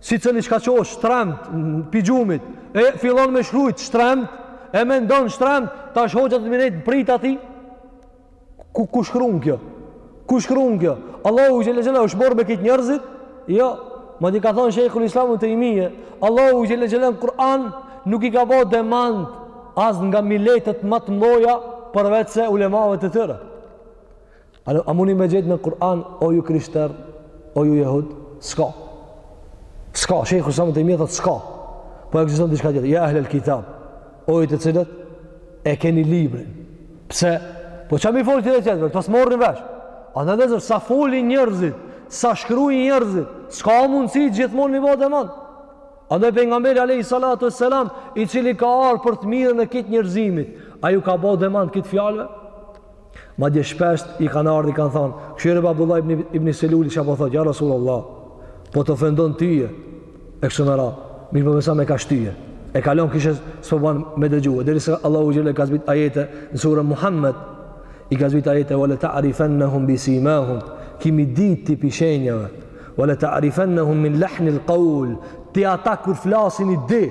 Secili çka çohet shtremt pi gjumit, e fillon me shkrujt shtremt, e mendon shtremt, tash hoxha me i nejt n'prit aty. Ku ku shkruan kjo? Ku shkruan kjo? Allahu xhela xhela është morrë me kejt njerëzit? Jo. Madje ka thonë Sheikhul Islam ibn Taymije, Allahu xhela xhela në Kur'an nuk i ka bo demant as ka miletet më të mëdha përveç se ulemave të tyre. A, a muni me gjetë në Kur'an o ju krishter, o ju jehud? S'ka. S'ka, Sheikhul Islam ibn Taymije thotë s'ka. Po ekziston diçka tjetër. Ja ehlel kitab. O ju të cilët e keni librin. Pse? Po ça m'i fol këti tjerëve, këta s'morrin vesh. Andaj vllezër, sa folin njërzit, sa shkrujn njërzit, s'ka mundësi gjithmonë m'i bo demant. Andaj pejgamberi, alejhi salatu ve selam, i cili ka ardh për të mirën e kejt njerëzimit, a ju ka bo demant kejt fjalëve? Madje shpesh i kanë ardhur i kanë thënë, "Kshyre Abdullah ibn ibn Seluli ça po thotë, ja Rasulullah, po të ofendon ti e kështu me radhë, mirëpo besa me ka shtyje, e kalon kishe s'po ban me dëgjue, derisa Allahu xhele i ka zbrit ajete në surën Muhammed, i ka zbrit ajete, wa le ta arifennehum bi simahum, ki m'i dit ti pi shenjave, wa le ta arifennehum min lehni l'kaul, ti ata kur flasin i di,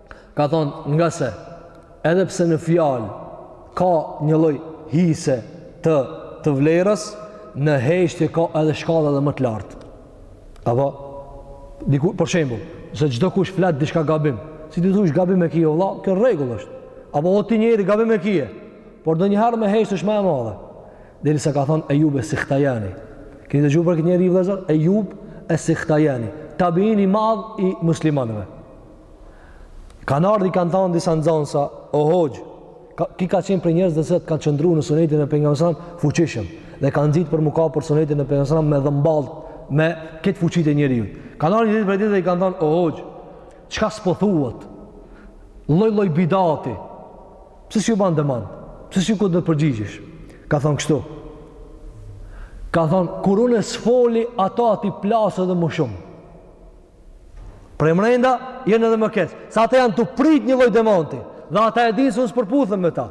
Ka thonë, ngase, edhe pse në fjalë ka një lloj hise të, të vlerës, në heshtje ka edhe shkallë edhe më të lartë. Apo, diku, për shembull, se çdokush flet diçka gabim, si t'i thush gabim e kije, o vlla, kjo rregull është. Apo, o ti njeri gabim e kije, por ndonjëherë me hesht është më e madhe. Derisa ka thonë Ejub es-Sikhtajani. Keni dëgju për këtë njeri, vllezër, Ejub es-Sikhtajani. Tabiini i madh i muslimanëve. Kanë ardhë i kanë thanë disa nxansa, o hoxhë, ka, ky ka qenë prej njerëzve që kanë qëndru në sunetin e Pejgamberit alejhi selam fuqishëm dhe ka nxit për m'u kap për sunetin e Pejgamberit alejhi selam me dhëmballët me krejt fuqitë e njeriut. Kanë ardhë një ditë prej ditëve i kanë thanë, o hoxhë, çka s'po thuhet? Lloj-lloj bidati. Pse s'ju ban demant? Pse s'ju kundërpërgjigjesh? Ka thanë kështu. Ka thanë, kur unë s'foli, ata aty plasin edhe më shumë. Prej mrenda jenë edhe më keq. Se ata janë tu prit një lloj demanti dhe ata e dinë se unë s'përputhem me ta.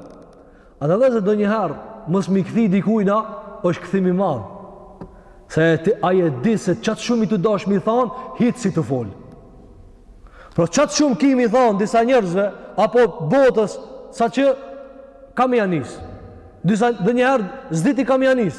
A do të thotë se ndonjëherë, mos m'i kthy dikujna, është kthim i madh. Se ai e di se qaq shumë je tu dasht m'i thon, hiç s'je tu fol. Por qaq shumë ki m'i thon disa njerëzve apo botës saqë kah m'ia nis. Disa ndonjëherë s'di ti kah m'ia nis.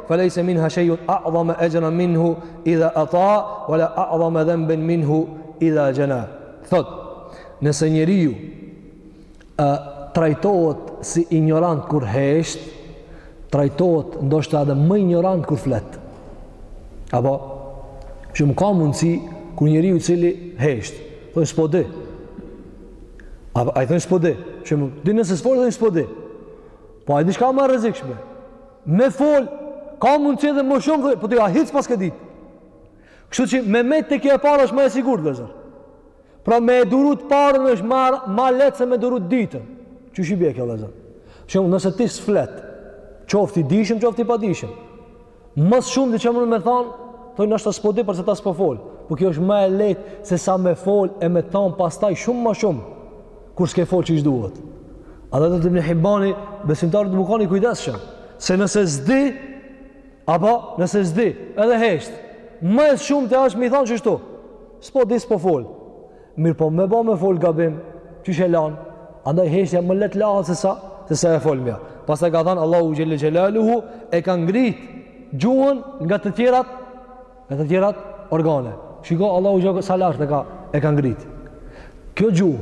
Fe lejse minha shej'un a'dhame exhren minhu idha eta'a, wala a'dhame dhenben minhu idha xhena. Thot, nëse njeriu e, trajtohet si injorant kur hesht, trajtohet ndoshta edhe më injorant kur flet. Apo, që më ka mundësi kur njeriu i cili hesht, thonë s'po di. Apo, ai thonë s'po di, që më, di nëse s'po di, thonë s'po di. Po, ai diçka më e rrezikshme, Me fol, ka mundësi edhe më shumë, po ti hiç s'paske ditë. Kështu që me met te kjo e parë është më e sigurt vllezër. Pra me e duru të parën është më më lehtë se me duru të dytën. Qysh i bie kjo vllezër. Shumë nëse ti s'flet, qoftë i dishëm, qoftë i padishëm. Më së shumti çka munë me thon, thonë njerëzit s'po di për qata s'po fol. Po kjo është më e lehtë se sa me fol e me thon pastaj shumë më shumë. Kur s'ke fol qysh duhet. Andaj do të më himbani besimtar m'u kan i kujdesshëm, se nëse s'di apo nëse s'di, edhe hesht. Më e shumta është me i thon kështu. S'po di s'po fol. Mirëpo me ba me fol gabim. Qysh e lan. Andaj heshtja më lehtë lahet sesa, sesa e folmja. Pastaj ka thënë Allahu xhelle xhelaluhu e ka ngrit gjuhën nga të tjerat me të tjerat organe. Shiko Allahu xh sa lart e ka e ka ngrit. Kjo gjuhë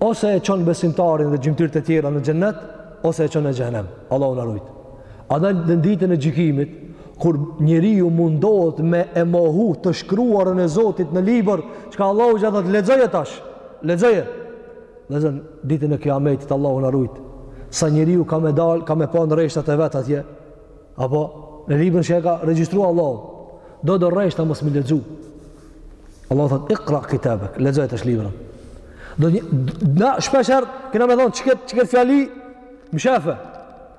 ose e çon besimtarin dhe gjymtyrët e tjera në xhennet ose e çon në xhehnem. Allahu na rujt. Edhe në ditën e gjykimit kur njeriu mundohet me e mohu të shkruarën e Zotit në libër, çka Allahu xh i thot lexoje tash. Lexoje. Vllezër ditën e Kiametit Allahu na rujt. Sa njeriu ka me dal, ka me pa në rreshtat e vet atje. Apo në librin që e ka regjistru Allahu, do do rreshta mos mi lexu. Allahu thotë ikra kitabek, lexoje tash librin. Do një, na shpesh herë kena me than ç'kët fjali m'shefe.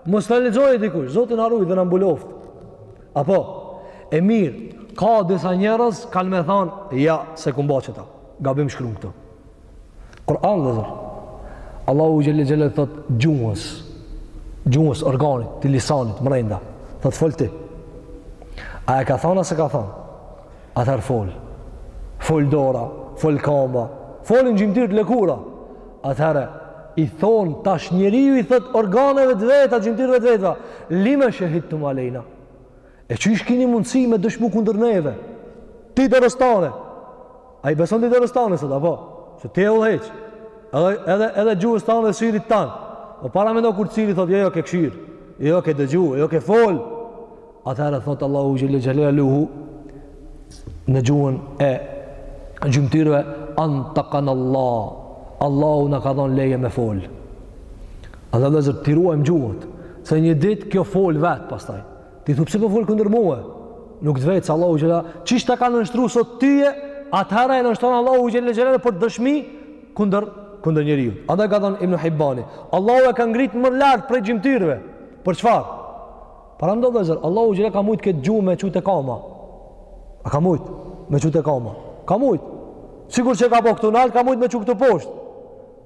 Mos ta lexojë dikush, Zoti na ruaj dhe na mbuloft. Apo e mirë, ka disa njerëz kanë me than ja s'e kum ba çeta. Gabim shkrun këtu. Kur'an vllezër. Allahu Xhel-le Xhel-le thot gjuhës, gjuhës, organit, të lisanit, mrejnda, thot fol ti. A e ka than a s'e ka than? Atëherë fol. Fol dora, fol kamba, folin gjymtyrët lëkura. Atëherë i thon tash njeriu i thot organeve të veta, gjymtyrëve të veta, lime shehidtum alejna. E qysh kini mundësi me dëshmu kundër neve? Ti dorës tane. A i beson ti dorës tane, sado pak? Se ti e udhëheq. Edhe, edhe, edhe gjuhës tane dhe syrit tan. O po paramendo kur syri, thot, jo, jo, ke kshyr. Jo, ke dëgju, jo, ke folë. Atëherë, thot, Allahu xhel-le xhelaluhu, në gjuhën e gjymtyrëve, entakana Allah. Allahu na ka dhonë leje me folë. Adhe vllezër, t'i ruajmë gjuhët. Se një ditë, kjo folë vetë, pastaj. Ti thu pse po fol kundër mue? Nuk të vet se Allahu xhel-le, qysh ta ka nënshtru sot tyje, atëherë e nënshtron Allahu xhel-le xhel-le për dëshmi kundër kundër njeriu. Adhe ka thënë Ibnu Hibani, Allahu e ka ngrit më lart prej gjymtyrëve. Për çfarë? Paramendo vllezër, Allahu xhel-le ka mujt këtë gjuhë me çu te kama. A ka mujt me çu te kama? Ka mujt. Sikur që e ka bo këtu nalt, ka mujt me çu këtu poshtë.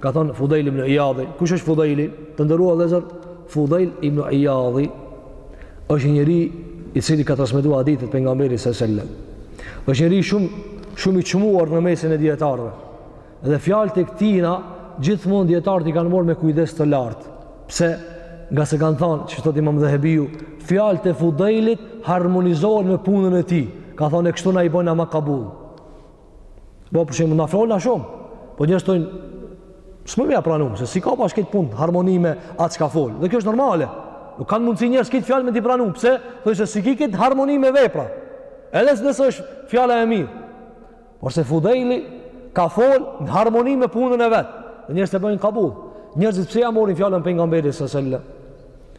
Ka thënë Fudejl ibn Iyadhi, kush është Fudejli? Të nderuar vëllezër, Fudejl ibn Iyadhi është njeri i cili ka transmetuar hadithet e pejgamberit sallallahu alajhi wasallam. Është njeri shumë shumë i çmuar në mesin e dietarëve. Dhe fjalët e këtijna gjithmonë dietarët i kanë marrë me kujdes të lartë. Pse? Nga se kanë thënë, që thotë Imam Dhehebiu, fjalët e Fudejlit harmonizohen me punën e tij. Ka thënë kështu na i bën ama kabull. Po për shembull na folna shumë. Po njerëz thonë s'muj me ja pranu, se s'i ka bash këtë punë harmoni me atë çka fol. Dhe kjo është normale. Nuk kanë mundësi njerëz këtë fjalë me t'i pranu, pse? Thonë se s'e ki këtë harmoni me vepra. Edhe nëse është fjala e mirë. Por se Fudejli ka fol në harmoni me punën e vet. Dhe njerëzit e bëjnë kabull. Njerëzit pse ja morin fjalën pejgamberit sallallahu alajhi wasallam?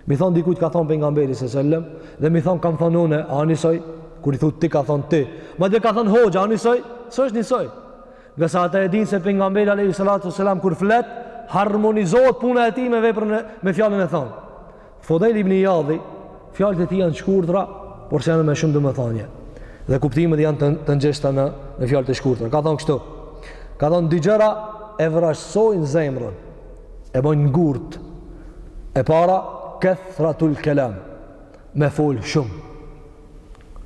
Mi thonë dikujt ka thonë pejgamberi salallahu alejhi ve selem, dhe mi thonë kam thonë une, a nisoj, kur i thotë ti ka thonë ti, madje ka thonë hoxha, a nisoj, s'është nisoj. Ngase ata e dinë se pejgamberi alejhi salatu ve selam, kur flet, harmonizohet puna e tij me veprën e, me fjalën e thonë. Fudajl ibn Ijadi, fjalët e tij janë t'shkurtra, por se janë me shumë domethanie. Dhe kuptimet janë të, të ngjeshta në, në fjalët e shkurtra. Ka thonë kështu, ka thonë dy gjëra e vrazhdsojnë zemrën. e bajnë t'ngurt e para kethretul kalam me fol shumë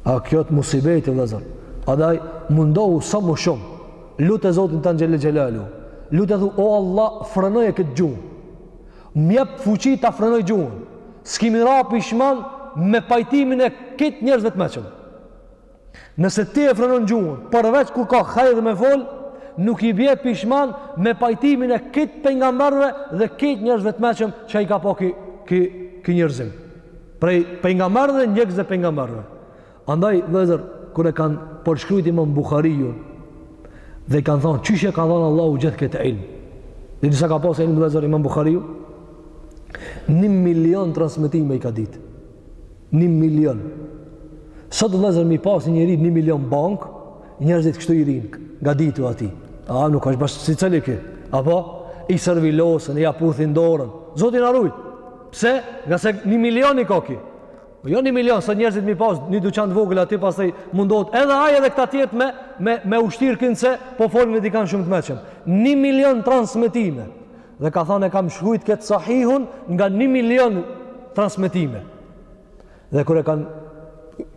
a ky o musibeti vëllazër andaj mundohu sa më shumë lute Zotin tanë xhele xhelaluhu lute thuj o Allah frenoje këtë gjuhë më jep fuqi ta frenoj gjuhën s'kemi ra pishman me pajtimin e krejt njerëzve të meçëm Nëse ti e frenon gjuhën, përveç kur ka hajr me fol, nuk i bje pishman me pajtimin e krejt pejgamberëve dhe krejt njerëzve të meçëm që i ka pa ky ky ky njerëzim. Prej pejgamberëve dhe ndjekësve të pejgamberëve. Andaj vllezër kur e kanë përshkrujt Imam Buhariun dhe i kanë thonë qysh e ka dhënë Allahu gjithë këtë ilm. Dhe di sa ka pas ilm vllezër Imam Buhariu 1 milion transmetime i ka ditë. Një milion. Sot vëllezër mi pas një njeri një milion n'bankë, njerëzit kështu i rrinë, në gatitu atij. A, nuk është bash si çdo njeri ky. Apo, i servilosen, ia puthin dorën. Zoti na rujt. Pse? Ngase një milion i ka ky. Po jo një milion, sot njerëzit mi pas një duqan të vogël aty, pastaj mundohet edhe ai edhe këta tjerët me, me, me u shtirë kinse po fol me dikan shumë të meçëm. Një milion transmetime. Dhe ka thënë e kam shkrujt këtë sahihun nga 1 milion transmetime. Dhe kur e kanë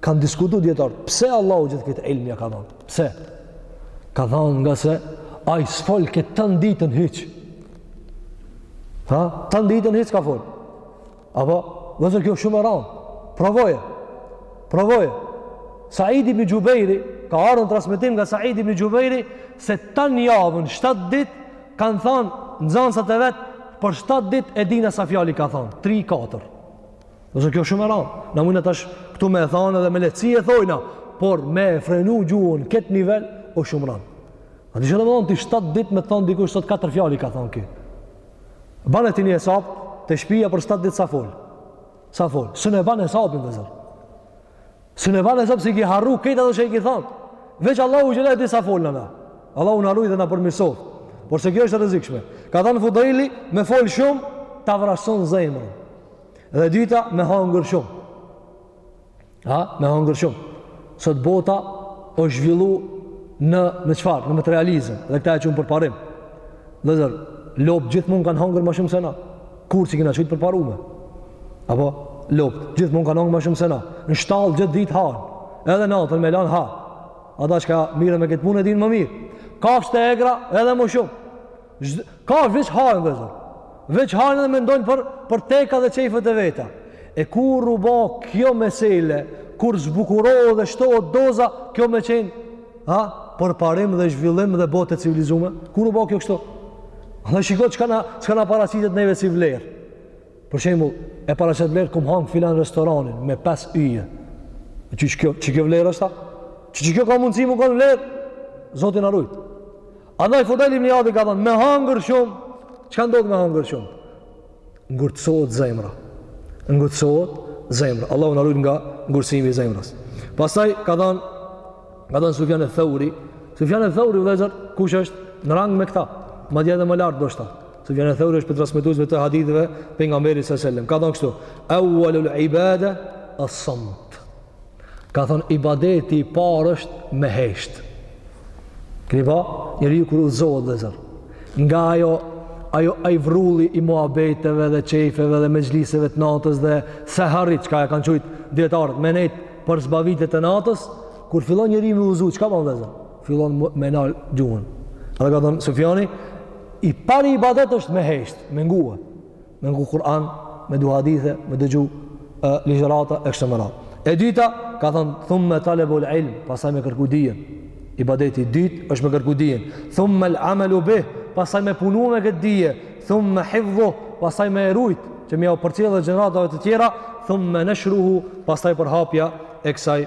kanë diskutu dijetarët, pse Allahu gjithë këtë ilm ia ka dhënë? Pse? Ka thënë ngase ai s'folke tan ditën hiç. Ha, tan ditën hiç s'ka fol. A po, vllezër kjo shumë e randë, provoje, provoje. Said ibn Xhubejri, ka ardhën transmetim nga Said ibn Xhubejri, se tan javën, 7 dit, kanë thanë, nxanësat e vetë, për 7 dit e dina sa fjalë i ka thanë, 3-4. Vllezër kjo shumë e randë, na mujna tash këtu me e thanë dhe me lehtësi e thojna, por me e frenu gjuhën n'këtë nivel, o shumë randë. A di ç'do me thonë ti 7 ditë me thonë dikush sot 4 fjalë i ka thonë ky. Bane ti një hesab te shpija për 7 ditë sa folë. Sa folë. S'un e ban hesabin vllezër. S'un e ban hesab se i ki harru krejt ato që i ki thonë. Veç Allahu xhele e di sa folim na. Allahu na rujt dhe na përmirësoftë. Por se kjo është e rrezikshme. Ka thonë Fudajli me folë shumë ta vrazhdson zemrën. Dhe e dyta me hangër shumë. Ha, me hangër shumë. Sot bota është zhvillu në, në çfarë, në materializëm, dhe këta e qujnë përparim. Vllezër, lopët gjithmonë kanë hangër ma shumë se na. Kur s'i kena qujtë përparume. Apo, lopë, gjithë mund kanë hëngër ma shumë se na. Në shtallë gjithë ditë hanë. Edhe natën me i lanë hanë. Ata çka mirren me këtë punë e dinë më mirë. Kafshët e egra edhe më shumë. Ka veç hajnë vllezër. Veç hajnë dhe mendojnë për, për teka dhe qejfet e veta. E kur u ba kjo mesele, kur zbukurohet dhe shtohet doza, kjo me qenë, ha, përparim dhe zhvillim dhe botë e civilizume, kur u ba kjo kështu? Dhe shiko çka na, çka na paraqitet neve si vlerë. Për shembull, e paraqet vlerë, kum hangër filan restoranin, me pes yje. Qysh kjo, qysh kjo vlerë është tash? Qysh kjo ka mundësi me konë vlerë? Zoti na rujtë. Andaj Fudajl ibn Iyadi ka thënë, me hangër shumë, çka ndodh me hangër shumë? Ngurtësohet zemra. Ngurtësohet zemra. Allahu na rujt nga ngurtësimi i zemrës. Pastaj ka thënë, ka thënë Sufjan al-Thauri, Sufjan al-Thauri vëllezër, kush është në rang me këta? Madje edhe më lart ndoshta. Sufjan al-Thauri është prej transmetuesve të haditheve pejgamberit sallallahu alajhi wasallam. Ka thënë kështu, "Awwalul ibada as-samt." Ka thonë, ibadeti i parë është me hesht. Keni pa, njeriu kur udhëzohet vllezër. Nga ajo, ajo ai vrulli i muabeteve dhe qejfeve dhe mexhliseve të natës dhe seharit, çka e kanë qujtë dijetarët, me nejtë për zbavitje të natës, kur fillon njeri me u udhëzu, çka ban vllezër? Fillon me nalë gjuhën. Dhe ka thonë, Sufjani, i pari ibadet është me hesht, me ngu. me ngu Kur'an, me ngu hadithe, me dëgju e, ligjërata e kështu me radhë. E dyta, ka thënë, thumme talebul ilm, pastaj me kërku dijen. Ibadeti i dytë është me kërku dijen. Thummel amelu bih, pastaj me punu me këtë dije. Thumme hifdhuh, pastaj me e rujt, që me iau përcjellë edhe gjeneratave të tjera. Thumme neshruhu, pastaj përhapja e kësaj,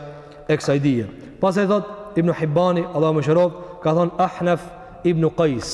e kësaj dije. Pastaj thotë, Ibn Hibbani, Allahu e mëshiroftë, ka thënë Ahnef Ibn Qajs.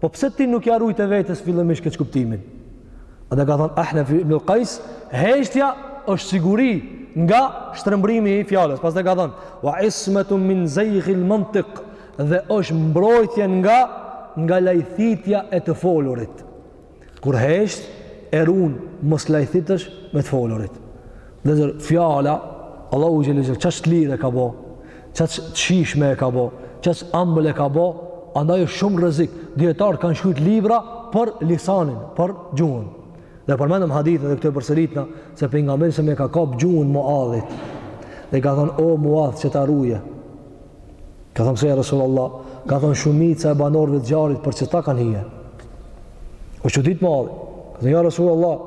Po pse ti nuk ja rujte vetes fillimisht keqkuptimin? Andaj ka thënë Ahnef ibn al-Qais, heshtja është siguri nga shtrembërimi i fjalës. Pastaj ka thënë, "Wa ismatun min zayg al-mantiq" dhe është mbrojtje nga nga lajthitja e të folurit. Kur hesht e run mos lajthitësh me të folurit. Vllezër fjala Allahu xhel xhel qaq të lirë e ka bo, qaq të shijshme e ka bo, qaq të ambël e ka bo, andaj është shumë rrezik. Dijetarët kanë shkrujt libra për lisanin, për gjuhën. Dhe përmendëm hadithe dhe këto e përsëritna se pejgamberi alejhi selam ka kap gjuhën Muadhit. Dhe ka thënë o Muadh qeta ruje. Ka thënë se ja Resul Allah, ka thënë shumica e banorëve të zjarrit për qeta kanë hi. U çudit Muadhi, ka thënë ja Resul Allah,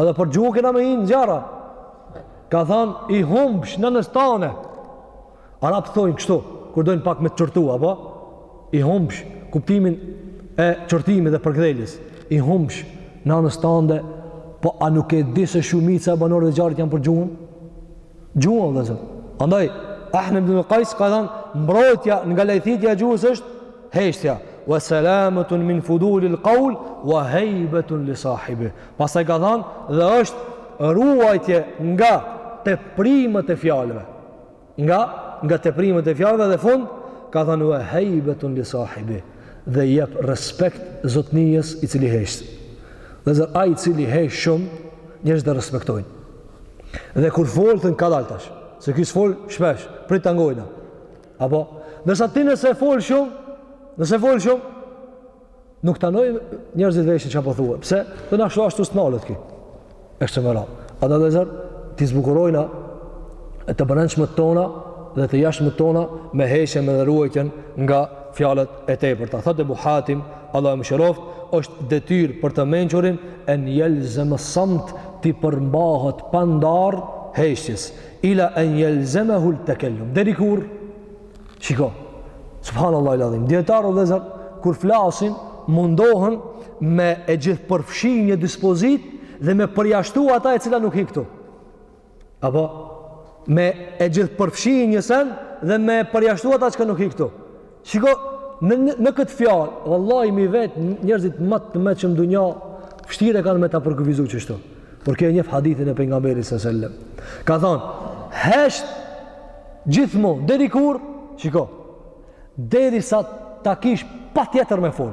edhe për gjuhë kena me hi n'zjarr a? Ka thënë i humbsh nanës tane. Arabët thojnë kështu, kur dojnë pak me të qortu, apo? I humbsh, kuptimin e qortimit dhe përkëdheljes. I humbsh nanës tane, po a nuk e di se shumica e banorëve të zjarrit janë për gjuhën? Gjuhën, vëllezër. Andaj, Ahnef ibn Kajs ka thënë, mbrojtja nga lajthitja e gjuhës është heshtja. Wa salamatun min fuduli l'kaul, wa hejbetun li sahibi. Pastaj ka thënë, dhe është ruajtje nga teprimet e fjalëve. Nga, nga teprimet e fjalëve dhe fund, ka thënë, wa hejbetun li sahibi. Dhe jep respekt zotnijës i cili hesht. Vëllezër, ai i cili hesht shumë, njerëzit e respektojnë. Dhe kur fol thonë kadal tash, se ky s'fol shpesh, prit ta ngojna. Apo, ndërsa ti nëse fol shumë, nëse fol shumë, nuk ta vnojnë njerëzit veshin çka po thua. Pse? Dhe na ashtu ashtu s'nalet ky. E kështu me radhë. Vëllezër, t'i zbukurojna të brendshmet tona dhe të jashtmet tona me heshtjen dhe ruajtjen nga fjalët e tepërta. Thotë Ebu Hatim Allahu e mëshiroftë, është detyrë për të mençurin en yelzem as-samt t'i përmbahet pa ndarë heshtjes, ila en yelzemehu al-takallum. Deri kur? Shiko. Subhanallahu al-azim. Dijetarët, vëllezër, kur flasin, mundohen me e gjithëpërfshi një dispozitë dhe me përjashtu ata e cila nuk hi këtu. Apo me e gjithëpërfshi një sen dhe me përjashtu ata çka nuk hi këtu. Shiko, në, në, në këtë fjalë, vallahi me i vet njerëzit më të meçëm n'dunja, vështirë e kanë me ta përkufizu qështu. Por kjo e njef hadithin e Pejgamberit sallallahu alejhi ve sellem. Ka thonë, hesht gjithmonë, deri kur, shiko, derisa ta kish patjetër me fol.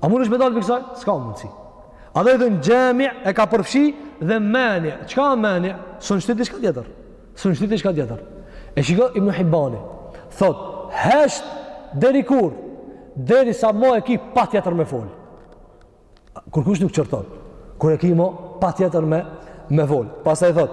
A mundesh me dalë prej kësaj? S'ka mundësi. Edhe i thojnë xhami, e ka përfshi, dhe mani. Çka a mani? Sun shti ti diçka tjetër. Sun shti ti diçka tjetër. E shiko Ibnu Hibbani. Thot, hesht deri kur? Derisa mo e ki patjetër me fol. Kurkush nuk t'qorton kur e ki mo patjetër me, me fol. Pastaj thot,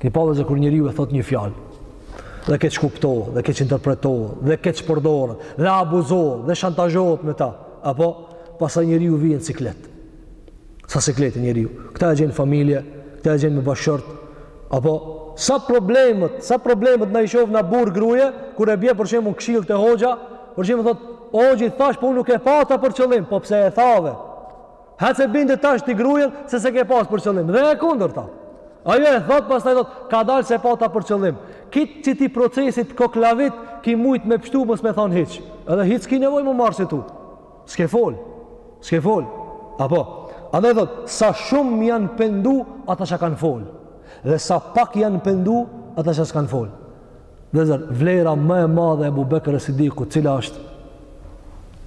Keni pa, vëllezër, kur njeriu e thot një fjalë, dhe keqkuptohet, dhe keqinterpretohet, dhe keqpërdoret, dhe abuzohet, dhe shantazhohet me ta, apo pastaj njeriu vjen n'siklet. Sa siklet njeriu. Këta e gjen n'familje, këta e gjen me bashkëshort, apo sa problemet, sa problemet na i shofna burrë e gruje, kur e bje për shembull në kshillë te hoxha, për shembull thot, hoxhë i thash, po nuk e pata për qëllim, po pse e thave, Hec e binde tash ti grujen se s'e ke pas për qëllim. Dhe e kundërta. Ajo e thot pastaj thot ka dalë s'e pata për qëllim. Kqyr qi ti procesit koklavit ki mujt me pshtu mos me thanë hiç. Edhe hiç s'ki nevojë me u marrë me to. S'ke fol. S'ke fol. Apo. Andaj thot sa shumë janë pendu ata që kanë fol. Dhe sa pak janë pendu ata që s'kanë fol. Vllezër, vlera më e madhe e Ebu Bekër es-Sidikut, cila është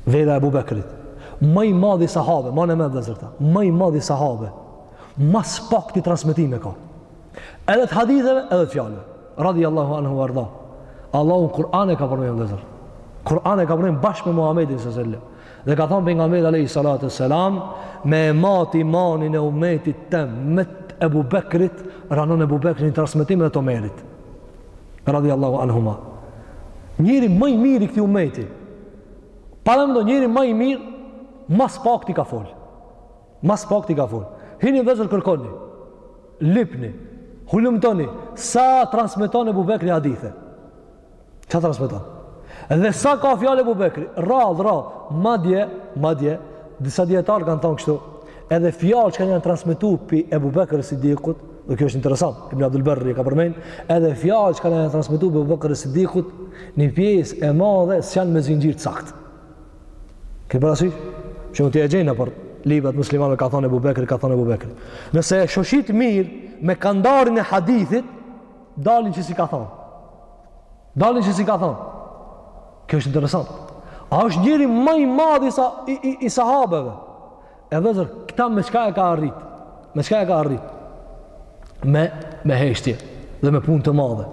vlera e Ebu Bekrit. Ma i madhi sahabe, mani n'men vllezër, ma i madhi sahabe, ma s'pakti transmetime ka. Edhe të haditheve, edhe të fjalëve. Radhi Allahu anhu ue erda. Allahu në Kur'an e ka përmen vllezër. N'Kur'an e ka përmen bashkë me Muhammedin selem. Dhe ka thonë Pejgamberi alejhi salatu ue selam, me e mat imanin e umetit tem, me të ebu bekrit, ranon i Ebu Bekrit, n'një transmetim edhe t'Omerit. Radiallahu anhuma. Njeri ma i mirë i këtij umeti. Paramendo, njeri ma i mirë, ma s'pakti ka folë. Ma s'pakti ka folë. Hini vllezër kërkoni. Lipni. Hulumtoni. Sa transmeton Ebu Bekri hadithe. Çka transmeton? Dhe sa ka fjalë Ebu Bekri, rrallë, rrallë, madje, madje, disa dijetarë kanë thonë kështu, edhe fjalët që kanë, janë transmetu pi Ebu Bekër es-Sidikut, dhe kjo është interesant, Ibn Abdul Berri ka përmen, edhe fjalët që kanë, janë transmetu pi Ebu Bekër es-Sidikut, një pjesë e madhe s'janë me zinxhir të saktë. Ke parasysh, që e gjen nëpër librat e muslimanëve ka thonë Ebu Bekër, ka thonë Ebu Bekër. Nëse e shoshit mirë me kandarin e hadithit, dalin që s'i ka thonë. Dalin që s'i ka thonë. Kjo është interesant. A është njeri ma i madh i, sa, i, i, i sahabeve? E vllezër, këtë me çka e ka arrit? Me çka e ka arrit? Me, me heshtje dhe me punë të madhe.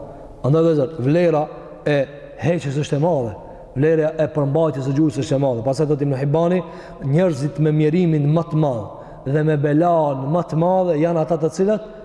Andaj vllezër, vlera e heshtjes është e madhe. Vlera e përmbajtjes së gjuhës është e madhe. Pastaj thot Ibn Hibbani, njerëzit me mjerimin ma të madh dhe me belanë ma të madhe janë ata të cilët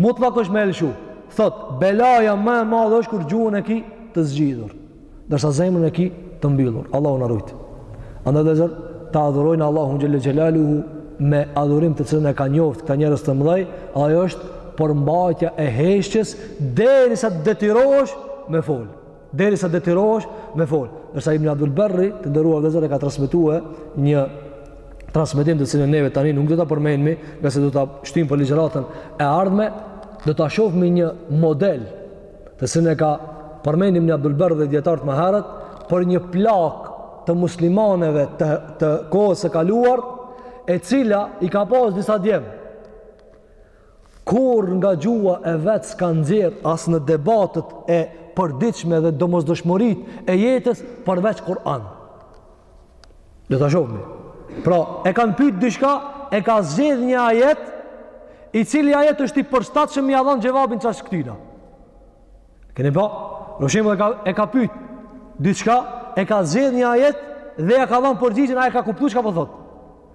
Mutllak është me e lëshu. Thotë, belaja më e madhe është kur gjuhën e ki të zgjidhur, ndërsa zemrën e ki të mbyllur. Allahu na rujt. Andaj vllezër, ta adhurojmë Allahun xhel-le xhelaluhu me adhurim të cilin e kanë njoftë këta njerëz të mdhej, ajo është përmbajtja e heshtjes derisa të detyrohesh me folë. Derisa detyrohesh me fol. Ndërsa Ibn Abdul Berri, të nderuar vëllezër, e ka transmetuar një transmetim të cilin neve tani nuk do ta përmendmi, ngase do ta shtym për ligjëratën e ardhme, do ta shohmi një model të cilin e ka përmend Ibn Abdul Berri dhe dijetarët mëherët për një plakë të muslimaneve të të kohës së kaluar, e cila i ka pas disa djem. Kurrë nga gjuha e vet s'ka nxjerr as në debatet e përditshme dhe domosdoshmëritë e jetës përveç Kur'an. Do ta shohim. Pra, e kanë pyet diçka, e ka zgjedh një ajet, i cili ajet është i përshtatshëm m'ia dhanë xhevabin ças këtyna. Keni pa? Për shembull e ka e ka pyet diçka, e ka zgjedh një ajet dhe ia ka dhanë përgjigjen, ai ka kuptu çka po thotë.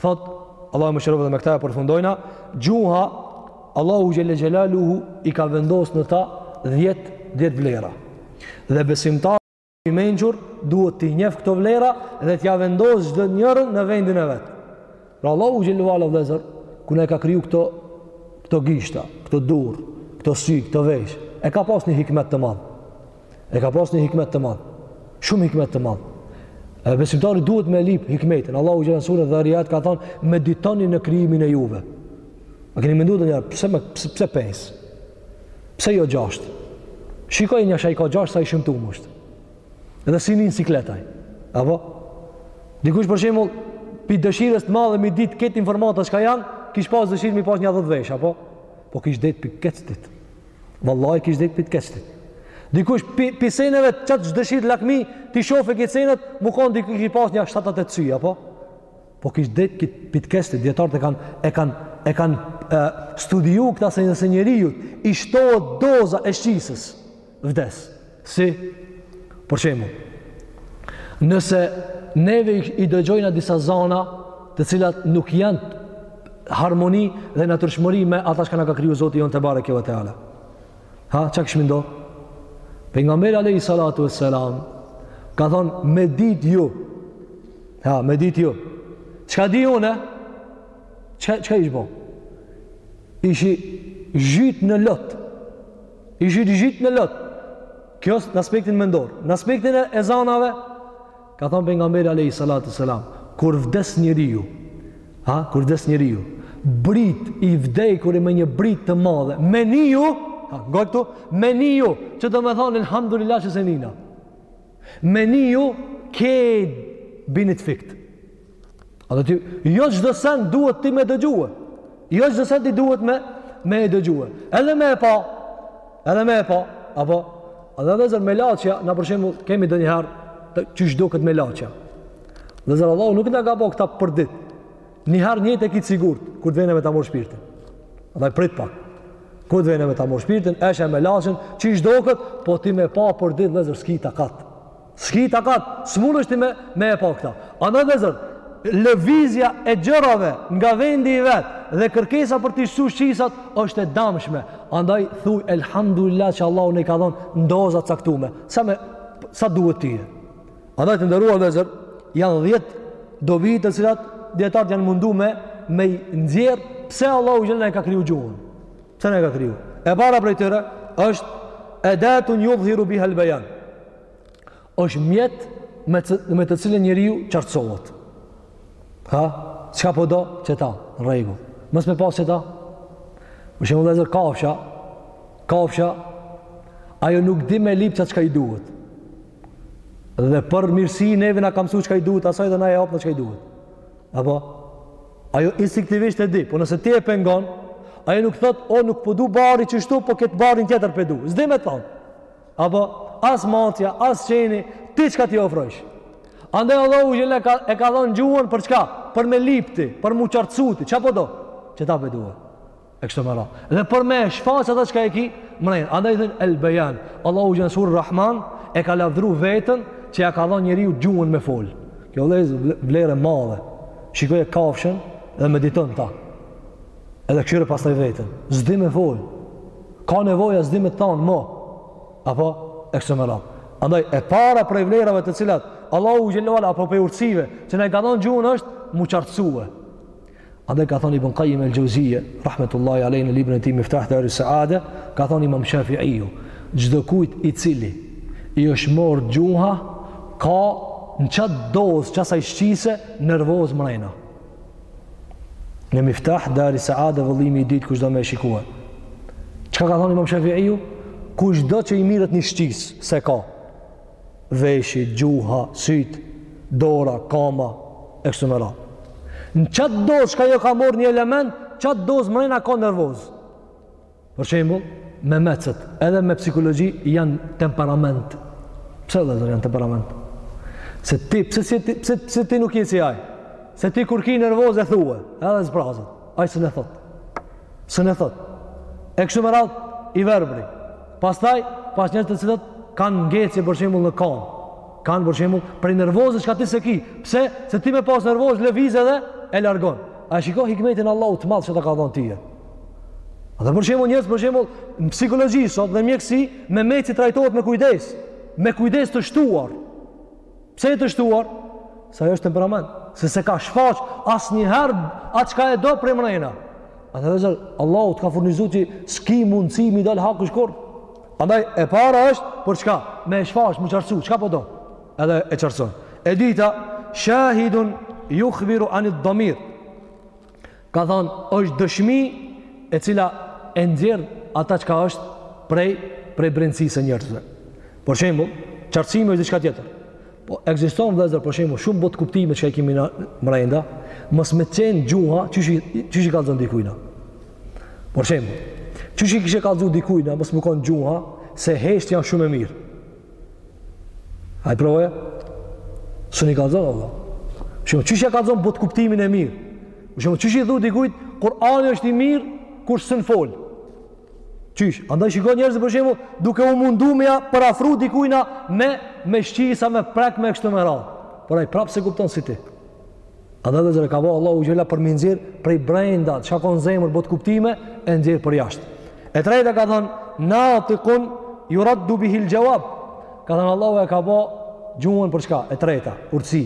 Thot, Allahu e mëshiroftë dhe me këta e përfundojna, gjuha, Allahu Xhele Xhelaluhu i ka vendos në ta 10, 10 vlera. Dhe besimtari i mençur duhet t'i njef këto vlera dhe t'ia vendos çdo njërën në vendin e vet. Pra Allahu Xhele ve Ala vëllezër, kur na e ka kriju këto, këto gishta, këto dur, këto sy, këto vesh, e ka pas një hikmet të madh. E ka pas një hikmet të madh. Shumë hikmet të madh. E besimtari duhet me lip hikmetin. Allahu xhelalu sure Dharijat ka thënë meditoni në krijimin e juve. A keni mendu ndonjë herë pse më pse, pse pesë? Pse jo gjashtë? Shikoj një ça i ka gjashtë sa i shëmtum është. Edhe si në siklet ai. Apo? Dikush për shembull pi dëshirës të madhe m'i dit kejt informata që ka janë, kish pas dëshirë m'i pas nja dhetë vesh, apo? Po kish dek pi t'keçtit. Vallai kish dek pi t'keçtit. Dikush pi pi seneve ça t'dëshir lakmi, t'i shofe kejt senet, mu kon diku kish pas nja 7-8 sy apo. Po kish dek pi t'keçtit, dijetarët e kanë e kanë e kanë studiu këta se nëse njeriut i shtohet doza e shqisës, vdes. Si, për shembull, nëse neve i dëgjojna disa zana të cilat nuk janë harmoni dhe natyrshmëri me ata çka na ka kriju Zoti jonë tebareke ue teala. Ha, ça kish me ndodh? Pejgamberi alejhi salatu ue selam, ka thonë, me dit ju, ha, me dit ju, çka di une, çka, çka ishi bo? Ishi zhyt në lot, Ishi zhyt në lot. Kjo në aspektin mendor. Në aspektin e zanave, ka thonë Pejgamberi alejhi salatu ue selam, kur vdes njeriu, ha, kur vdes njeriu, brit i vdekuri me një brit të madhe, me ni ju, ha, ngo këtu, me ni ju, që domethonë, elhamdulillah që s'e nina, me ni ju, kejt bini t'fikt, A do ti jo çdo sen duhet ti me dëgjue. Jo çdo sen ti duhet me me e dëgjue. Edhe me e pa. Edhe me e pa. Apo a vëllezër melaçja, na për shembull kemi ndonjëherë çish duket melaçja. Vëllezër Allahu nuk na ka bo këta për dit. Njëherë n'jetë e ki të sigurt, kur të vene me ta morë shpirtin. Dhe prit pak. Kur të vene me ta morë shpirtin, e she melaçen, çish duket, po ti me pa për dit, vëllezër s'ki takat. S'ki takat, s'munesh ti me, me e pa këta. Andaj vllezër, lëvizja e gjërave nga vendi i vet dhe kërkesa për t'i shtu shqisat është e damshme. Andaj thuj elhamdulillah që Allahu na i ka dhon n'doza t'caktume. Sa me sa duhet tyje. Andaj të nderuar vllezër, janë 10 dobi të cilat dijetarët janë mundu me i nxjerr pse Allahu xhelalu e ka kriju gjuhën. Pse na e ka kriju? E para prej tyre është edatun yudhhiru biha al-bayan. Është mjet me të, me të cilën njeriu qartësohet. Ha? Çka po do? Qeta, n'rregull. Mos me pas qeta. Më shumë vëllazër kafsha. Kafsha ajo nuk di me lip çka i duhet. Dhe për mirësi neve na ka mësuar çka i duhet asaj dhe na ia japna çka i duhet. Apo, ajo instinktivisht e di, po nëse ti e pengon, ajo nuk thotë, o nuk po du bari qështu, po ket barin tjetër po e du. S'di me thon. Apo, as macja, as qeni, ti çka t'i ofrojsh. Andaj Allahu xhele ka, e ka dhon gjuhën për çka? Për me lyp ti, për m'u qartësu ti, ça po do? Qeta po e du. e kështu me radhë. Dhe për me shfaqë ata çka e ki mrena. Andaj thënë El Bejan, Allahu xhele n'sure Rahman, e ka lavdru veten që ia ka dhan njeriut gjuhën me folë. Kjo vllezër vlerë e madhe. Shikoje kafshën dhe medito n'ta. Edhe kshyre pastaj veten. S'di me folë. Ka nevoja s'di me thanë, mo. Apo, e kështu me radhë. Andaj, e para prej vlerave të cilat, Allahu xhelal apo prej urtësive, që na e ka dhan gjuhën është, m'u qartësue. Andaj ka thënë Ibn Qayyim el-Jauziye, rahmetullahi alayhi në librin e tij Miftah dar as-Saada, ka thënë Imam Shafi'iu, çdo kujt i cili i është marr gjuha ka në qat dozë qasaj shqise nervoz mrena. Në Miftah dar as-Saada vëllimi i dytë kush do me shikua. Çka ka thënë Imam Shafi'iu? Kushdo që i mirret një shqisë, s'e ka. veshi, gjuha, sytë, dora, kama, e kështu me radhë. Në qatë dozë çka ju ka marrë një element, qatë dozë mrena ka nervozë. Për shembull, memecët, edhe me psikologji janë temperament. Pse vllezër janë temperament? Se ti, pse, pse, pse, pse ti nuk je si ai? Se ti kur ki nervozë e thue, edhe zbrazet, ai s'mun e thotë. S'mun e thotë. E kështu me radhë, i verbri. Pastaj, pash njerëzit të cilët kanë ngecje për shembull në kamë. Kanë për shembull prej nervozës çka ti s'e ki. Pse? Se ti me pas nervoz lëviz edhe e largon. A e shiko hikmetin e Allahut të madh që ta ka dhënë tyje? A dhe për shembull njerëz për shembull në psikologji sot dhe mjekësi memeci trajtohet me kujdes, me kujdes të shtuar. Pse e të shtuar? Se ajo është temperament. Se s'e ka shfaq asnjëherë atë çka e do prej mrejna. Andaj vllezër, Allahu të ka furnizu që s'ki mundësi mi dalë hakesh kurrë. Andaj, e para është për çka? Me e shfaq, me qartësu, çka po do? Edhe e qartëson. E dyta, shahidun jukhbiru anid-damir. Ka thënë, është dëshmi e cila e nxjerr ata çka është prej prej brendësisë së njerëzve. Për shembull, qartësimi është diçka tjetër. Po ekziston vllezër për shembull shumë botëkuptime që i kemi na mrenda, mos me qenë gjuha, qysh qysh i kallzon dikujna. Për shembull, qysh i kishe kallzu dikujna, mos me kon gjuha se heshtja është shumë e mirë. Hajt provoje. S'un i kallzon, Allah. Shembull, qysh ia kallzon botëkuptimin e mirë? Për shembull, qysh i thu dikujt, Kurani është i mirë, kur s'un fol? Qysh? Andaj shiko njerëzit, për shembull, duke u mundu me ja përafru dikujna me, me shqisa, me prek, me kështu me radhë. Por ai prapë s'e kupton si ti. Andaj vllezër, ka bo Allahu Xhel-le për mi nxjerr prej brenda, çka ka në zemër, botëkuptime, e nxjerr përjashta. E trejta ka thënë, natikun, juraddu bihil xhevab. Ka thënë, Allahu e ka bo gjuhën për çka? E trejta, urtësi,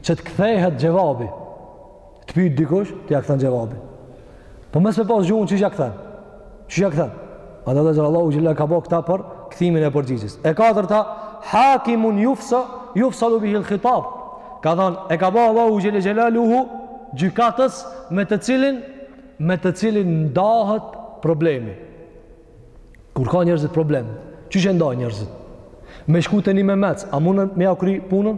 që të kthehet xhevabi. Të pyt dikush, ti ja kthen xhevabin. Po mos me pas gjuhën qysh ja kthen. Qysh ja kthen. Andaj vllezër Allahu Xhel-le e ka bo këta për kthimin e përgjigjes. E katërta, hakimun jufsa, jufsalu bihil khitab. Ka thonë, e ka bo Allahu Xhel-le Xhelaluhu gjykatës me të cilin, me të cilin ndahet problemi. Kur ka njerëzit problem, qysh i ndan njerëzit? Me shku te një memec, a mundet me ja kry punën?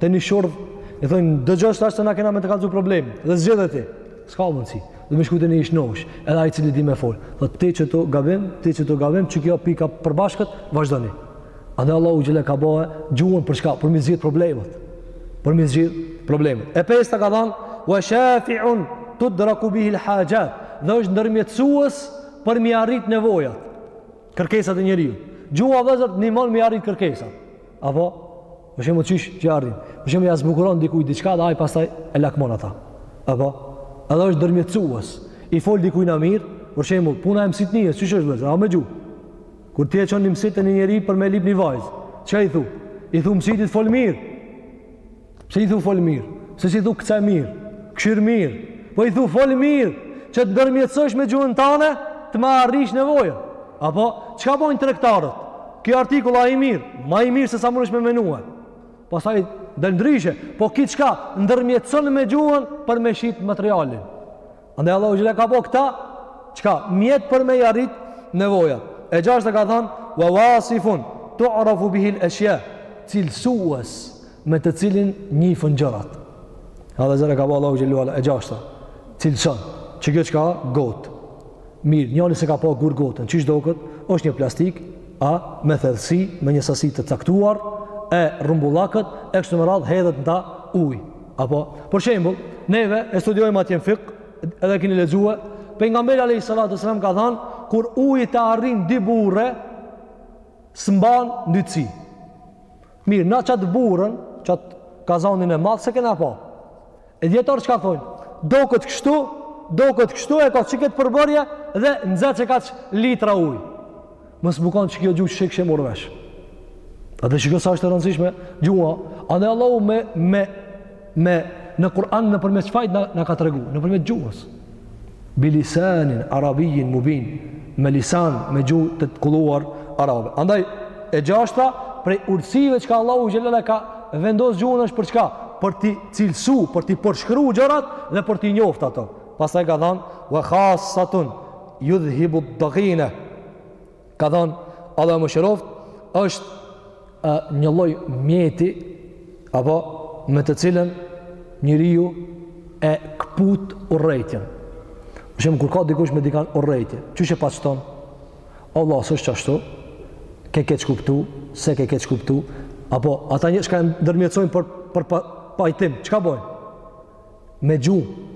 Te një shurdh, e thënë, dëgjo tash se na kena me të kallzu problemin, dhe zgjidhe ti. S'ka mundësi, duhet me shku te një i shnosh, edhe ai i cili di me fol. Dhe ti qitu gabim, ti qitu gabim, qikjo pika e përbashkët, vazhdoni. Andaj Allahu Xhel-le e ka bo gjuhën për çka, për mi zgjidh problemet. Për mi zgjidh problemet. E pesta ka thanë, wa shafi'un, tudraku bihil haxhat, dhe është ndërmjetësues, për mi arrit nevojat, kërkesat e njeriut. Gjuha vllezër të ndihmon mi arrit kërkesat. Apo, për shembull qysh i arrin. Për shembull ja zbukuron dikujt diçka dhe ai pastaj e lakmon ata. Apo, edhe është ndërmjetësues. I fol dikujna mirë, për shembull, puna e msitnisë, qysh është vllezër, a me gjuhë. Kur ti e çon një msit, një njeri për me lyp një vajzë, çka i thu? I thu msitit fol mirë. Pse i thu fol mirë? Pse s'i thu kce mirë? Kqyr mirë? Po i thu fol mirë, që të ndërmjetësosh me gjuhën tane, të ma arrish nevojën. Apo, çka bojnë tregtarët? Ky artikull â i mirë? Ma i mirë se sa munesh me menue. Pastaj, del ndryshe, po ki çka ndërmjetëson me gjuhën për me shit materialin. Andaj Allahu Xhel-le e ka bo këta, çka mjet për me i arrit nevojat. E gjashta ka thonë, wa wasifun, tu'rafu bihil eshja, cilësues, me të cilin njifen gjërat. Edhe vllezër ka ba Allahu xhelle ue ala, e gjashta, cilëson, që kjo çka gotë. Mirë, njani s'e ka pa kurr gotën, qysh doket, është një plastikë, a, me thellësi, me një sasi të caktuar, e rrumbullakët, e kështu me radhë, hedhet në ta ujë. Apo, për shembul, neve e studiojmë atje në fikh, edhe kini lexue, pejgamberi alejhi salatu ue selam ka thanë, kur uji të arrin dy burre, s'mban ndytësi. Mirë, na qat burren, qat kazanin e madh, s'e kena pa. E dijetarët çka thonë, doket kështu, doket kështu, e ka qikët përbërje, dhe nxen qikaq litra ujë. Mos me kanë qikjo gjuhë s'e kishe marr vesh. A dhe shiko sa është e rëndësishme, gjuha, a dhe Allahu me, me me në Kur'an nëpërmes çkajt na, na ka tregu, nëpërmes gjuhës. Bi lisanin arabijin mubin, me lisan, me gjuhë të të kulluar arabe. Andaj, e gjashta, prej urtësive çka Allahu xhelle ala ka vendos gjuhën është për çka? Për t'i cilësu, për t'i përshkru gjërat dhe për t'i njoft ato. Pastaj ka thanë, ve khasatun judhhibu ed-dagine, Ka thënë, Allahu e mëshiroftë, është a, një lloj mjeti, apo me të cilën njeriu e këput urrejtjen. Për shembull, kur ka dikush me dikan urrejtje, qysh e paqton? O vlla, s'është qashtu, ke keqkuptu, se ke keqkuptu, apo ata njerëz çka ndërmjetsojnë për, për pa, pajtim, çka bojnë? me gjuhë,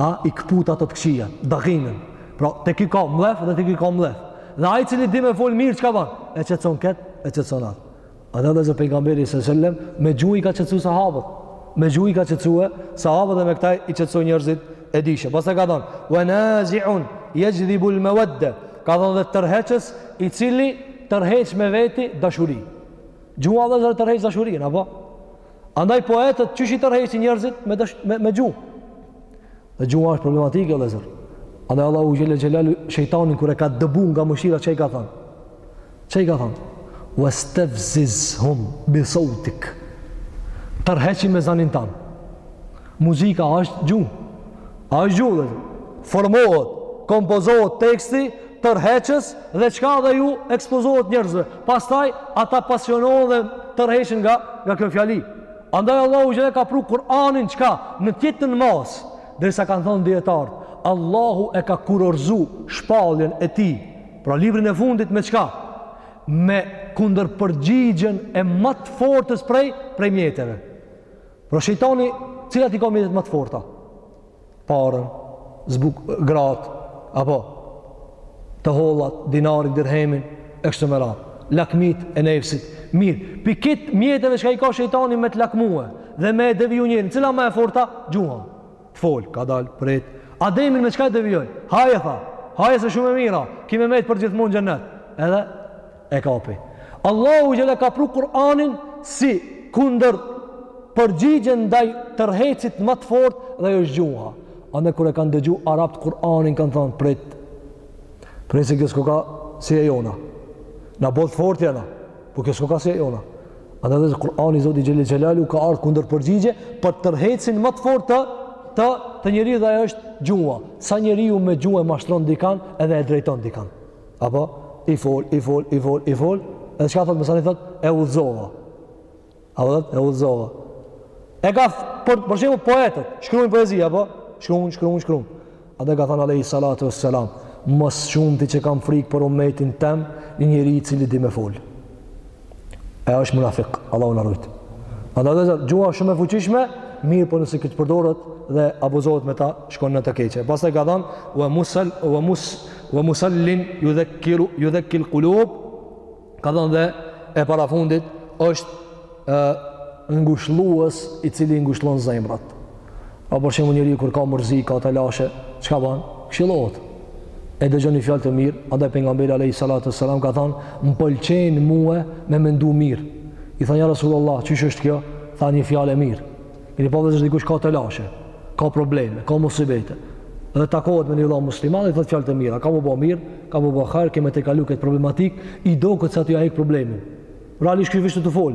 a, i këput ato të këqija, daginen, pra, te ky ka mllef dhe te ky ka mllef, dhe ai i cili di me folë mirë, çka ban, e qetson këtë, e qetson atë. A dhe vllezër pejgamberi së sellem, me gjuhë i ka qetsu sahabët, me gjuhë i ka qetsu e, sahabët dhe me këta i qetson njerëzit e dishe. Pastaj ka thonë, ve naziun jexhdhibul mevedde, ka thonë dhe tërheqës, i cili tërheq me veti dashuri. Gjuha vllezër tërheq dashurinë, apo? Andaj poetët qysh i tërheqin njerëzit me dësh, me, me gjuhë. Dhe gjuha është problematike o vllezër Andaj Allahu xhelle xhelaluhu shejtanin kur e ka dëbu nga mëshira çka i ka thënë. Çka i ka thënë? Wastafzizhum bi sautik. Tërheqi me zanin tan. Muzika a është gjuhë? A është gjuhë? Formohet, kompozohet teksti tërheqës dhe çka dhe ju ekspozohet njerëzve. Pastaj, ata pasionohen dhe tërheqen nga, nga kjo fjali. Andaj Allahu xhelle ka pru Kur'anin çka në të njëjtën masë, derisa kanë thonë dijetarët, Allahu e ka kurorëzu shpalljen e tij, pra librin e fundit me çka? Me kundërpërgjigjen e ma të fortës prej, prej mjeteve. Pra shejtani, cilat i ka mjetet më të forta? Parën, zbuk, gratë, apo të hollat, dinarin, dirhemin, e kështu me radhë. Lakmit e nefsit. Mirë, për prej këtyre mjeteve çka i ka shejtani me të lakmue dhe me e deviju njerin, cila më e forta? Gjuha. Të folë, kadal, prit. Ademin me çka e devijoi? Haje, tha. Haje se shumë e mira, ki me met përgjithmonë xhennet. Edhe, E kapi. Allahu xhele ka pru Kur'anin si kundërpërgjigje ndaj tërheqsit më të fort dhe është gjuha. Andaj kur e kanë dëgju arabt Kur'anin kanë thonë prit. Prit se kjo s'koka si e jona. Na boll fort jena. Po kjo s'koka si e jona. Andaj edhe Kur'ani Zoti xhele xhelaluhu ka ardhë kundërpërgjigje për tërheqsin më të fort të të, te njeriu dhe është gjuha. Sa njeriu me gjuhë e mashtron dikan edhe e drejton dikan. Apo, i fol, i fol, i fol, i fol, edhe çka thot, masanej thot, e udhzova. Apo thot, e udhzova. E ka, për, për shembull, poetët, shkrujnë poezi, apo, shkrujnë, shkrujnë, shkrujnë. Andaj ka thonë, alejhi salatu ve selam, ma së shumti që kam frikë për umetin tem, një njeri i cili di me folë. e është munafik, Allahu na rujt. Andaj dhe gjuha shumë e fuqishme, mirëpo nëse keq përdoret dhe abuzohet me ta, shkon në të keqe. Pastaj ka dhanë, ve musel, ve mus, ve musellin, judhekkiru, judhekkil kulub, ka dhanë dhe e parafundit, është e, ngushllues i cili i ngushllon zemrat. A për shembull njeriu kur ka mërzi, ka telashe, çka bën? Këshillohet. E dëgjon ni fjalë të mirë, andaj pejgamberi alayhi salatu sallam ka thënë, "Më pëlqen mua me mendu mirë." I thonë ja Rasulullah, "Qysh është kjo?" Tha një fjalë e mirë. Mirëpo vëzhgë dikush ka telashe, ka probleme, ka musibete. Dhe takohet me një vëlla musliman, i thotë fjalë të mira, ka me u bë mirë, ka me u bë hajr, ke me e kalu këtë problematikë, i duket se ti ja hek problemin. Realisht ky vështë të fol.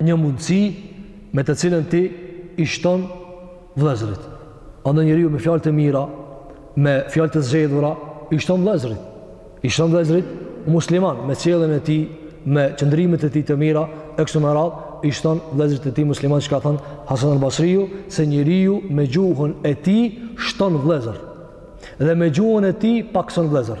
një mundësi me të cilën ti i shton vëllezërit. Andaj njeriu me fjalë të mira, me fjalë të zgjedhura i shton vëllezërit. I shton vëllezërit musliman me sjelljen e tij, me qëndrimet e tij të mira, e kështu me radhë i shton vëllezërit e tij musliman çka ka thënë Hasan al-Basriu se njeriu me gjuhën e tij shton vëllezër dhe me gjuhën e tij pakson vëllezër.